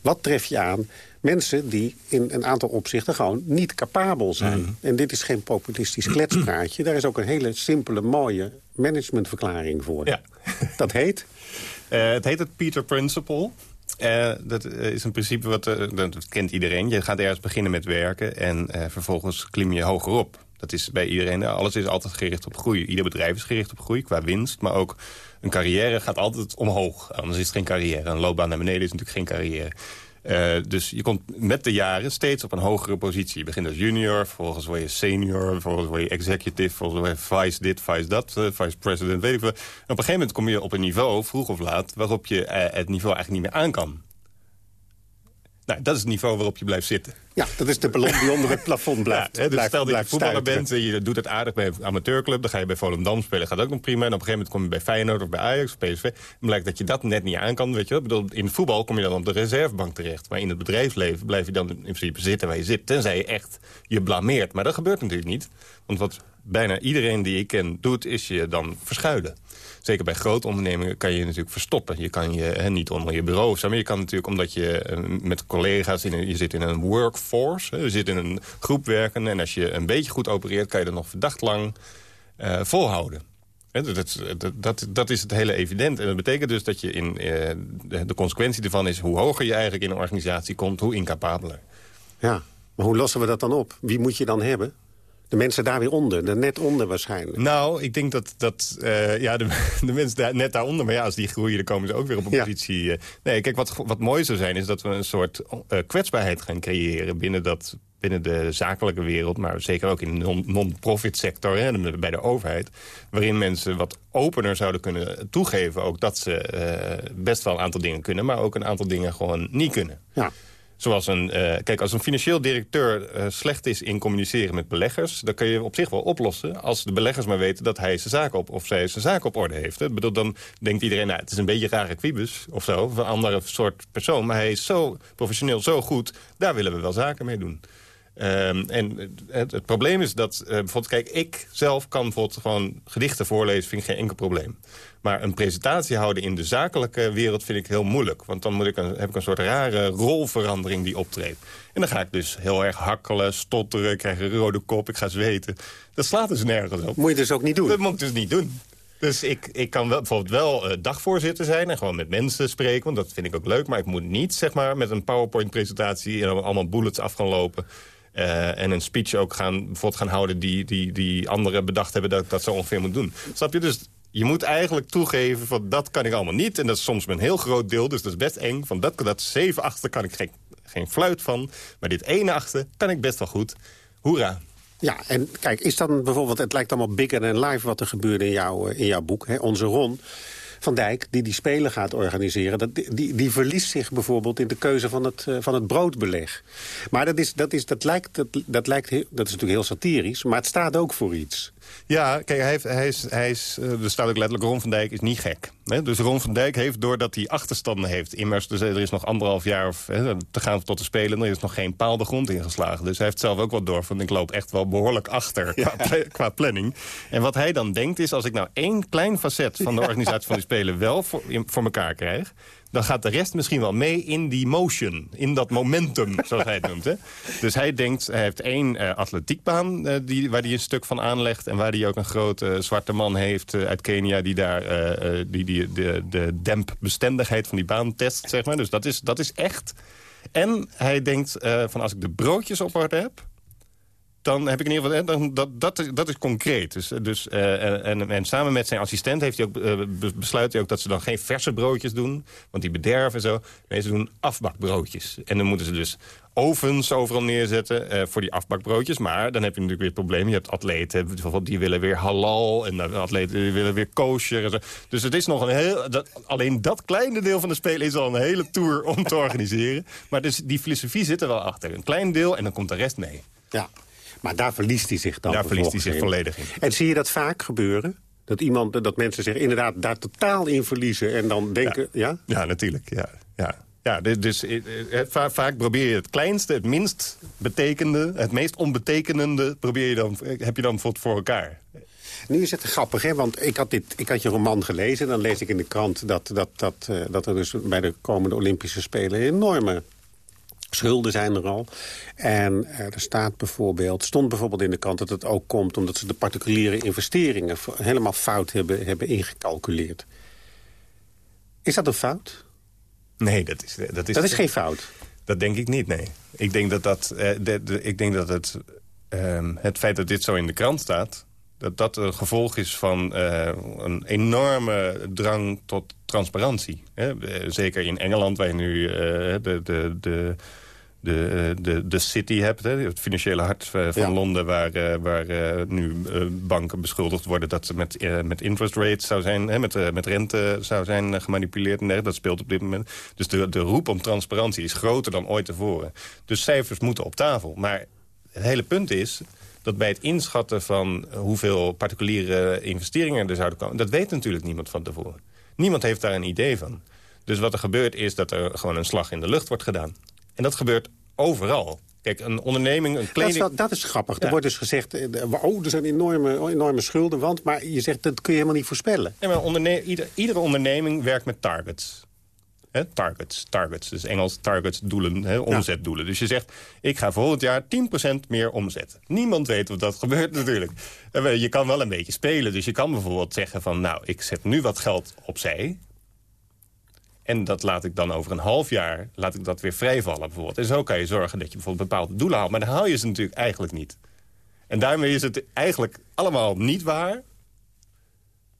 wat tref je aan? Mensen die in een aantal opzichten gewoon niet capabel zijn. Mhm. En dit is geen populistisch kletspraatje. Daar is ook een hele simpele, mooie managementverklaring voor. Ja. Dat heet? Eh, het heet het Peter Principle. Eh, dat is een principe wat eh, dat kent iedereen. Je gaat ergens beginnen met werken en eh, vervolgens klim je hoger op. Dat is bij iedereen. Alles is altijd gericht op groei. Ieder bedrijf is gericht op groei qua winst. Maar ook een carrière gaat altijd omhoog. Anders is het geen carrière. Een loopbaan naar beneden is natuurlijk geen carrière. Uh, dus je komt met de jaren steeds op een hogere positie. Je begint als junior, vervolgens word je senior... vervolgens word je executive, vervolgens word je vice dit, vice dat... Uh, vice president, weet ik veel. En op een gegeven moment kom je op een niveau, vroeg of laat... waarop je uh, het niveau eigenlijk niet meer aan kan. Nou, dat is het niveau waarop je blijft zitten. Ja, dat is de ballon die onder het plafond blijft. Ja, hè, dus blijft, stel dat je voetballer bent en je doet het aardig bij een amateurclub... dan ga je bij Volendam spelen, gaat ook nog prima. En op een gegeven moment kom je bij Feyenoord of bij Ajax of PSV... en blijkt dat je dat net niet aan kan, weet je wel. Bedoel, in het voetbal kom je dan op de reservebank terecht. Maar in het bedrijfsleven blijf je dan in principe zitten waar je zit... tenzij je echt je blameert. Maar dat gebeurt natuurlijk niet. Want wat bijna iedereen die ik ken doet, is je dan verschuilen. Zeker bij grote ondernemingen kan je natuurlijk verstoppen. Je kan je niet onder je bureau. Maar je kan natuurlijk, omdat je eh, met collega's... In je zit in een workforce, je zit in een groep werken... en als je een beetje goed opereert... kan je er nog verdacht lang eh, volhouden. Dat, dat, dat, dat is het hele evident. En dat betekent dus dat je in... eh, de, de consequentie ervan is... hoe hoger je eigenlijk in een organisatie komt... hoe incapabeler. Ja, maar hoe lossen we dat dan op? Wie moet je dan hebben? De mensen daar weer onder, er net onder waarschijnlijk. Nou, ik denk dat, dat uh, ja, de, de mensen daar, net daaronder... maar ja, als die groeien, dan komen ze ook weer op een Ja. positie... uh, nee, kijk, wat, wat mooi zou zijn... is dat we een soort uh, kwetsbaarheid gaan creëren... binnen, dat, binnen de zakelijke wereld... maar zeker ook in de non- non-profit sector, hè, bij de overheid... waarin mensen wat opener zouden kunnen toegeven... ook dat ze best wel een aantal dingen kunnen... maar ook een aantal dingen gewoon niet kunnen. Ja. Zoals een, uh, kijk, als een financieel directeur uh, slecht is in communiceren met beleggers... dan kun je op zich wel oplossen als de beleggers maar weten... dat hij zijn zaak op of zij zijn zaak op orde heeft. Hè. Bedoel, dan denkt iedereen, nou, het is een beetje rare quibus of zo... een andere soort persoon, maar hij is zo professioneel, zo goed... daar willen we wel zaken mee doen. Um, en het, het, probleem is dat, uh, bijvoorbeeld, kijk, ik zelf kan bijvoorbeeld gewoon gedichten voorlezen, vind ik geen enkel probleem. Maar een presentatie houden in de zakelijke wereld vind ik heel moeilijk. Want dan moet ik een, heb ik een soort rare rolverandering die optreedt. En dan ga ik dus heel erg hakkelen, stotteren, krijg een rode kop, ik ga zweten. Dat slaat dus nergens op. Moet je dus ook niet doen? Dat moet ik dus niet doen. Dus ik, ik kan wel, bijvoorbeeld wel uh, dagvoorzitter zijn en gewoon met mensen spreken. Want dat vind ik ook leuk. Maar ik moet niet zeg maar, met een PowerPoint-presentatie... en allemaal bullets af gaan lopen... Uh, en een speech ook gaan, bijvoorbeeld gaan houden... die, die, die anderen bedacht hebben dat ik dat zo ongeveer moet doen. Snap je? Dus je moet eigenlijk toegeven van dat kan ik allemaal niet. En dat is soms een heel groot deel, dus dat is best eng. Van dat, dat zeven achter kan ik geen, geen fluit van. Maar dit ene achter kan ik best wel goed. Hoera. Ja, en kijk, is dan bijvoorbeeld... het lijkt allemaal bigger than life wat er gebeurde in, jouw in jouw boek. Hè? Onze Ron van Dijk, die die Spelen gaat organiseren... Dat, die, die verliest zich bijvoorbeeld in de keuze van het, uh, van het broodbeleg. Maar dat, is, dat, is, dat, lijkt, dat, dat, lijkt dat is natuurlijk heel satirisch, maar het staat ook voor iets. Ja, kijk, hij, heeft, hij is, hij is, uh, er staat ook letterlijk, Ron van Dijk is niet gek. Hè? Dus Ron van Dijk heeft, doordat hij achterstanden heeft... immers, dus er is nog anderhalf jaar of, hè, te gaan tot de Spelen... er is nog geen paal de grond ingeslagen. Dus hij heeft zelf ook wat door van... ik loop echt wel behoorlijk achter ja. qua, qua, planning. En wat hij dan denkt is, als ik nou één klein facet... van de organisatie van die Spelen wel voor, voor elkaar krijg dan gaat de rest misschien wel mee in die motion. In dat momentum, zoals hij het noemt. Hè? Dus hij denkt, hij heeft één uh, atletiekbaan uh, die, waar hij een stuk van aanlegt... en waar hij ook een grote uh, zwarte man heeft uit Kenia... die daar die, die, de, de dempbestendigheid van die baan test, zeg maar. Dus dat is, dat is echt. En hij denkt van als ik de broodjes op orde heb... dan heb ik in ieder geval... Dat, dat, dat is concreet. Dus, dus, uh, en, en, samen met zijn assistent heeft hij ook, uh, besluit hij ook... dat ze dan geen verse broodjes doen, want die bederven en zo. Nee, ze doen afbakbroodjes. En dan moeten ze dus ovens overal neerzetten uh, voor die afbakbroodjes. Maar dan heb je natuurlijk weer het probleem. Je hebt atleten bijvoorbeeld, die willen weer halal. En atleten die willen weer kosher. En zo. Dus het is nog een heel... Alleen dat kleine deel van de Spelen is al een hele tour om te organiseren. Maar dus die filosofie zit er wel achter. Een klein deel en dan komt de rest mee. Ja. Maar daar verliest hij zich dan Daar verliest hij zich volledig in. En zie je dat vaak gebeuren? Dat, iemand, dat mensen zich inderdaad daar totaal in verliezen en dan denken... Ja, ja? ja natuurlijk. Ja, ja. Ja, dus eh, eh, vaak probeer je het kleinste, het minst betekende... het meest onbetekenende probeer je dan, eh, heb je dan voor, voor elkaar. Nu is het grappig, hè? want ik had, dit, ik had je roman gelezen... dan lees ik in de krant dat, dat, dat, dat er dus bij de komende Olympische Spelen... enorme Schulden zijn er al. En uh, er staat bijvoorbeeld, stond bijvoorbeeld in de kant dat het ook komt... omdat ze de particuliere investeringen helemaal fout hebben, hebben ingecalculeerd. Is dat een fout? Nee, dat is, dat is, dat is geen fout. Dat denk ik niet, nee. Ik denk dat, dat, uh, de, de, ik denk dat het, um, het feit dat dit zo in de krant staat... dat dat een gevolg is van uh, een enorme drang tot transparantie. Hè? Zeker in Engeland, waar je nu de, de, de de, eh, de, de city hebt, hè, het financiële hart eh, van Londen... waar, uh, waar nu banken beschuldigd worden dat ze met, met interest rates zou zijn... Hè, met, met rente zou zijn gemanipuleerd. Nee, dat speelt op dit moment. Dus de, de roep om transparantie is groter dan ooit tevoren. Dus cijfers moeten op tafel. Maar het hele punt is dat bij het inschatten van hoeveel particuliere investeringen er zouden komen... dat weet natuurlijk niemand van tevoren. Niemand heeft daar een idee van. Dus wat er gebeurt is dat er gewoon een slag in de lucht wordt gedaan. En dat gebeurt overal. Kijk, een onderneming, een kleding... Dat is, dat is grappig. Er wordt dus gezegd, eh, oh, er zijn enorme, enorme schulden. Want, maar je zegt, dat kun je helemaal niet voorspellen. Ja, maar onderne ieder, iedere onderneming werkt met targets. He, targets, targets, dus Engels targets, doelen, he, omzetdoelen. Dus je zegt, ik ga volgend jaar 10% meer omzetten. Niemand weet of dat gebeurt natuurlijk. Je kan wel een beetje spelen, dus je kan bijvoorbeeld zeggen van... nou, ik zet nu wat geld opzij, en dat laat ik dan over een half jaar laat ik dat weer vrijvallen bijvoorbeeld. En zo kan je zorgen dat je bijvoorbeeld bepaalde doelen haalt. Maar dan haal je ze natuurlijk eigenlijk niet. En daarmee is het eigenlijk allemaal niet waar.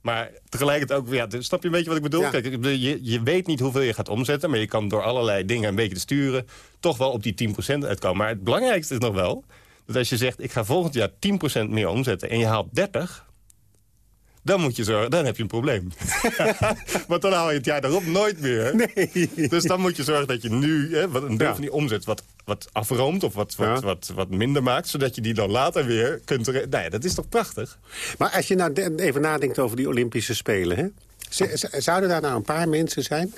Maar tegelijkertijd ook, ja, snap je een beetje wat ik bedoel? Kijk, je, je weet niet hoeveel je gaat omzetten... maar je kan door allerlei dingen een beetje te sturen... toch wel op die 10% uitkomen. Maar het belangrijkste is nog wel... dat als je zegt, ik ga volgend jaar 10% meer omzetten... en je haalt 30, dan moet je zorgen, dan heb je een probleem. Want dan haal je het jaar daarop nooit meer. Nee. Dus dan moet je zorgen dat je nu hè, wat een deel van die omzet wat, wat afroomt... of wat, wat, wat, wat, minder maakt, zodat je die dan later weer kunt... Nou ja, dat is toch prachtig? Maar als je nou even nadenkt over die Olympische Spelen... Hè? zouden daar nou een paar mensen zijn...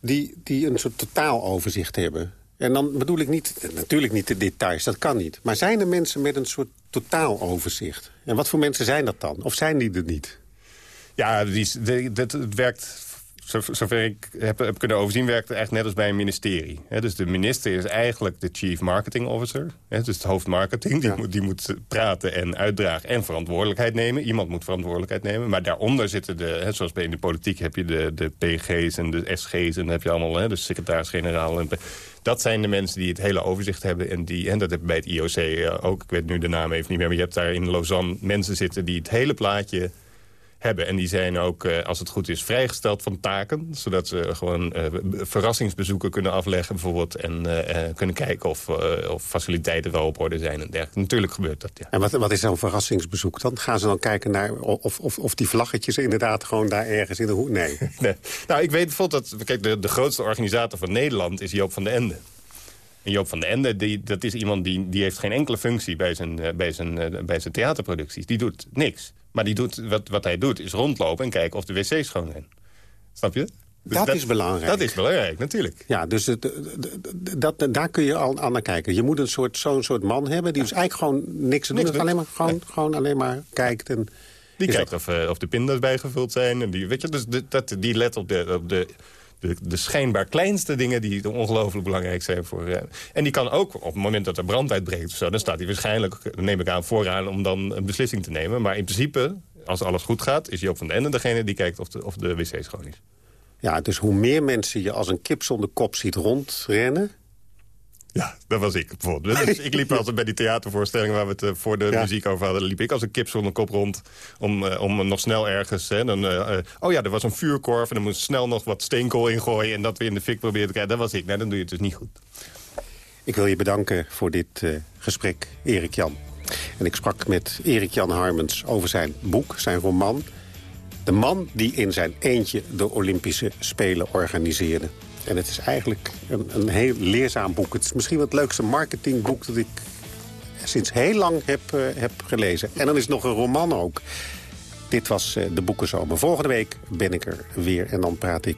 die, die een soort totaaloverzicht hebben... En dan bedoel ik niet, natuurlijk niet de details, dat kan niet. Maar zijn er mensen met een soort totaaloverzicht? En wat voor mensen zijn dat dan? Of zijn die er niet? Ja, die, het werkt zover ik heb, heb, kunnen overzien, werkt het echt net als bij een ministerie. dus de minister is eigenlijk de chief marketing officer. dus het hoofd marketing. Die, moet, die moet praten en uitdragen en verantwoordelijkheid nemen. Iemand moet verantwoordelijkheid nemen. Maar daaronder zitten de, zoals bij in de politiek heb je de, de PG's en de SG's. En dan heb je allemaal de secretaris-generaal. Dat zijn de mensen die het hele overzicht hebben. En, die, en dat heb je bij het IOC eh, ook. Ik weet nu de naam even niet meer. Maar je hebt daar in Lausanne mensen zitten die het hele plaatje hebben. En die zijn ook, eh, als het goed is, vrijgesteld van taken. Zodat ze gewoon uh, verrassingsbezoeken kunnen afleggen bijvoorbeeld. En uh, kunnen kijken of, of faciliteiten wel op orde zijn en dergelijke. Natuurlijk gebeurt dat, ja. En wat, wat is zo'n verrassingsbezoek dan? Gaan ze dan kijken naar of, of, of die vlaggetjes inderdaad gewoon daar ergens in de hoek? Nee. nee. Nou, ik weet bijvoorbeeld dat... Kijk, de, de grootste organisator van Nederland is Joop van den Ende. En Joop van den Ende, die, dat is iemand die, die heeft geen enkele functie bij zijn, bij, zijn, bij zijn theaterproducties. Die doet niks. Maar die doet, wat, wat hij doet is rondlopen en kijken of de wc's schoon zijn. Snap je? Dus dat, is belangrijk. Dat is belangrijk, natuurlijk. Ja, dus het, dat, daar kun je al aan naar kijken. Je moet een soort, zo'n soort man hebben die dus eigenlijk gewoon niks. Niks alleen maar, gewoon, gewoon alleen maar kijkt. En die kijkt of, of de pinda's bijgevuld zijn. En die, weet je, dus dat, die let op de, op de de, de schijnbaar kleinste dingen die ongelooflijk belangrijk zijn voor... Uh, en die kan ook op het moment dat er brand uitbreekt dan staat hij waarschijnlijk, neem ik aan, vooraan om dan een beslissing te nemen. Maar in principe, als alles goed gaat, is Joop van den Ende degene die kijkt of de, of de wc schoon is. Ja, dus hoe meer mensen je als een kip zonder kop ziet rondrennen... Ja, dat was ik bijvoorbeeld. Dus ik liep altijd bij die theatervoorstellingen waar we het eh, voor de muziek over hadden. liep ik als een kip zonder kop rond om, uh, om nog snel ergens... Hè, dan, uh, oh ja, er was een vuurkorf en dan moest snel nog wat steenkool ingooien... en dat weer in de fik proberen te krijgen. Dat was ik. Nee, dan doe je het dus niet goed. Ik wil je bedanken voor dit gesprek, Erik Jan. En ik sprak met Erik Jan Harmens over zijn boek, zijn roman... De man die in zijn eentje de Olympische Spelen organiseerde. En het is eigenlijk een, een heel leerzaam boek. Het is misschien wel het leukste marketingboek dat ik sinds heel lang heb, uh, heb gelezen. En dan is nog een roman ook. Dit was uh, de Boekenzomer. Volgende week ben ik er weer en dan praat ik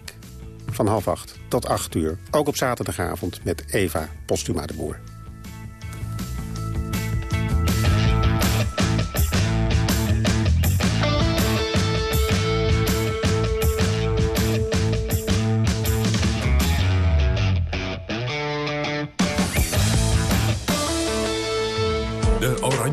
van half acht tot acht uur. Ook op zaterdagavond met Eva Postuma de Boer.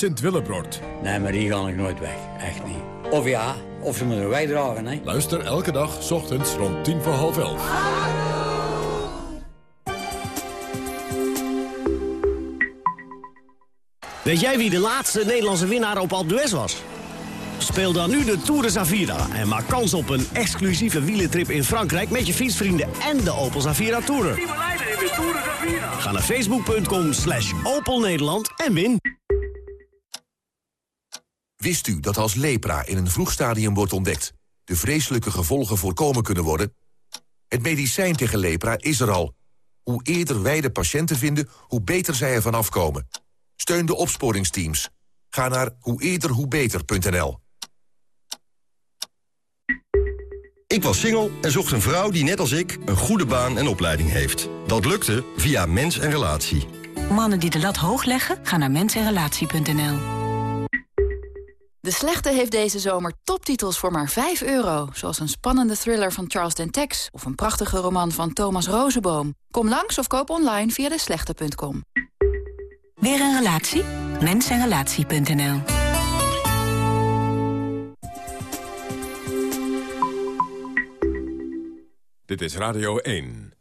Sint-Willebroord. Nee, maar die ga ik nooit weg. Echt niet. Of ja, of ze moeten wij dragen, hè. Luister elke dag, s ochtends, rond tien voor half elf. Weet jij wie de laatste Nederlandse winnaar op Alpe d'Huez was? Speel dan nu de Tour de Zavira en maak kans op een exclusieve wielentrip in Frankrijk... met je fietsvrienden en de Opel Zavira Tourer. Ga naar facebook.com slash Opel Nederland en win. Wist u dat als lepra in een vroeg stadium wordt ontdekt... de vreselijke gevolgen voorkomen kunnen worden? Het medicijn tegen lepra is er al. Hoe eerder wij de patiënten vinden, hoe beter zij ervan afkomen. Steun de opsporingsteams. Ga naar hoe eerder hoe beter.nl. Ik was single en zocht een vrouw die net als ik een goede baan en opleiding heeft. Dat lukte via Mens en Relatie. Mannen die de lat hoog leggen, gaan naar mensenrelatie.nl. De Slechte heeft deze zomer toptitels voor maar 5 euro. Zoals een spannende thriller van Charles Dentex... of een prachtige roman van Thomas Rozenboom. Kom langs of koop online via deslechte.com. Weer een relatie? Mensenrelatie.nl Dit is Radio 1.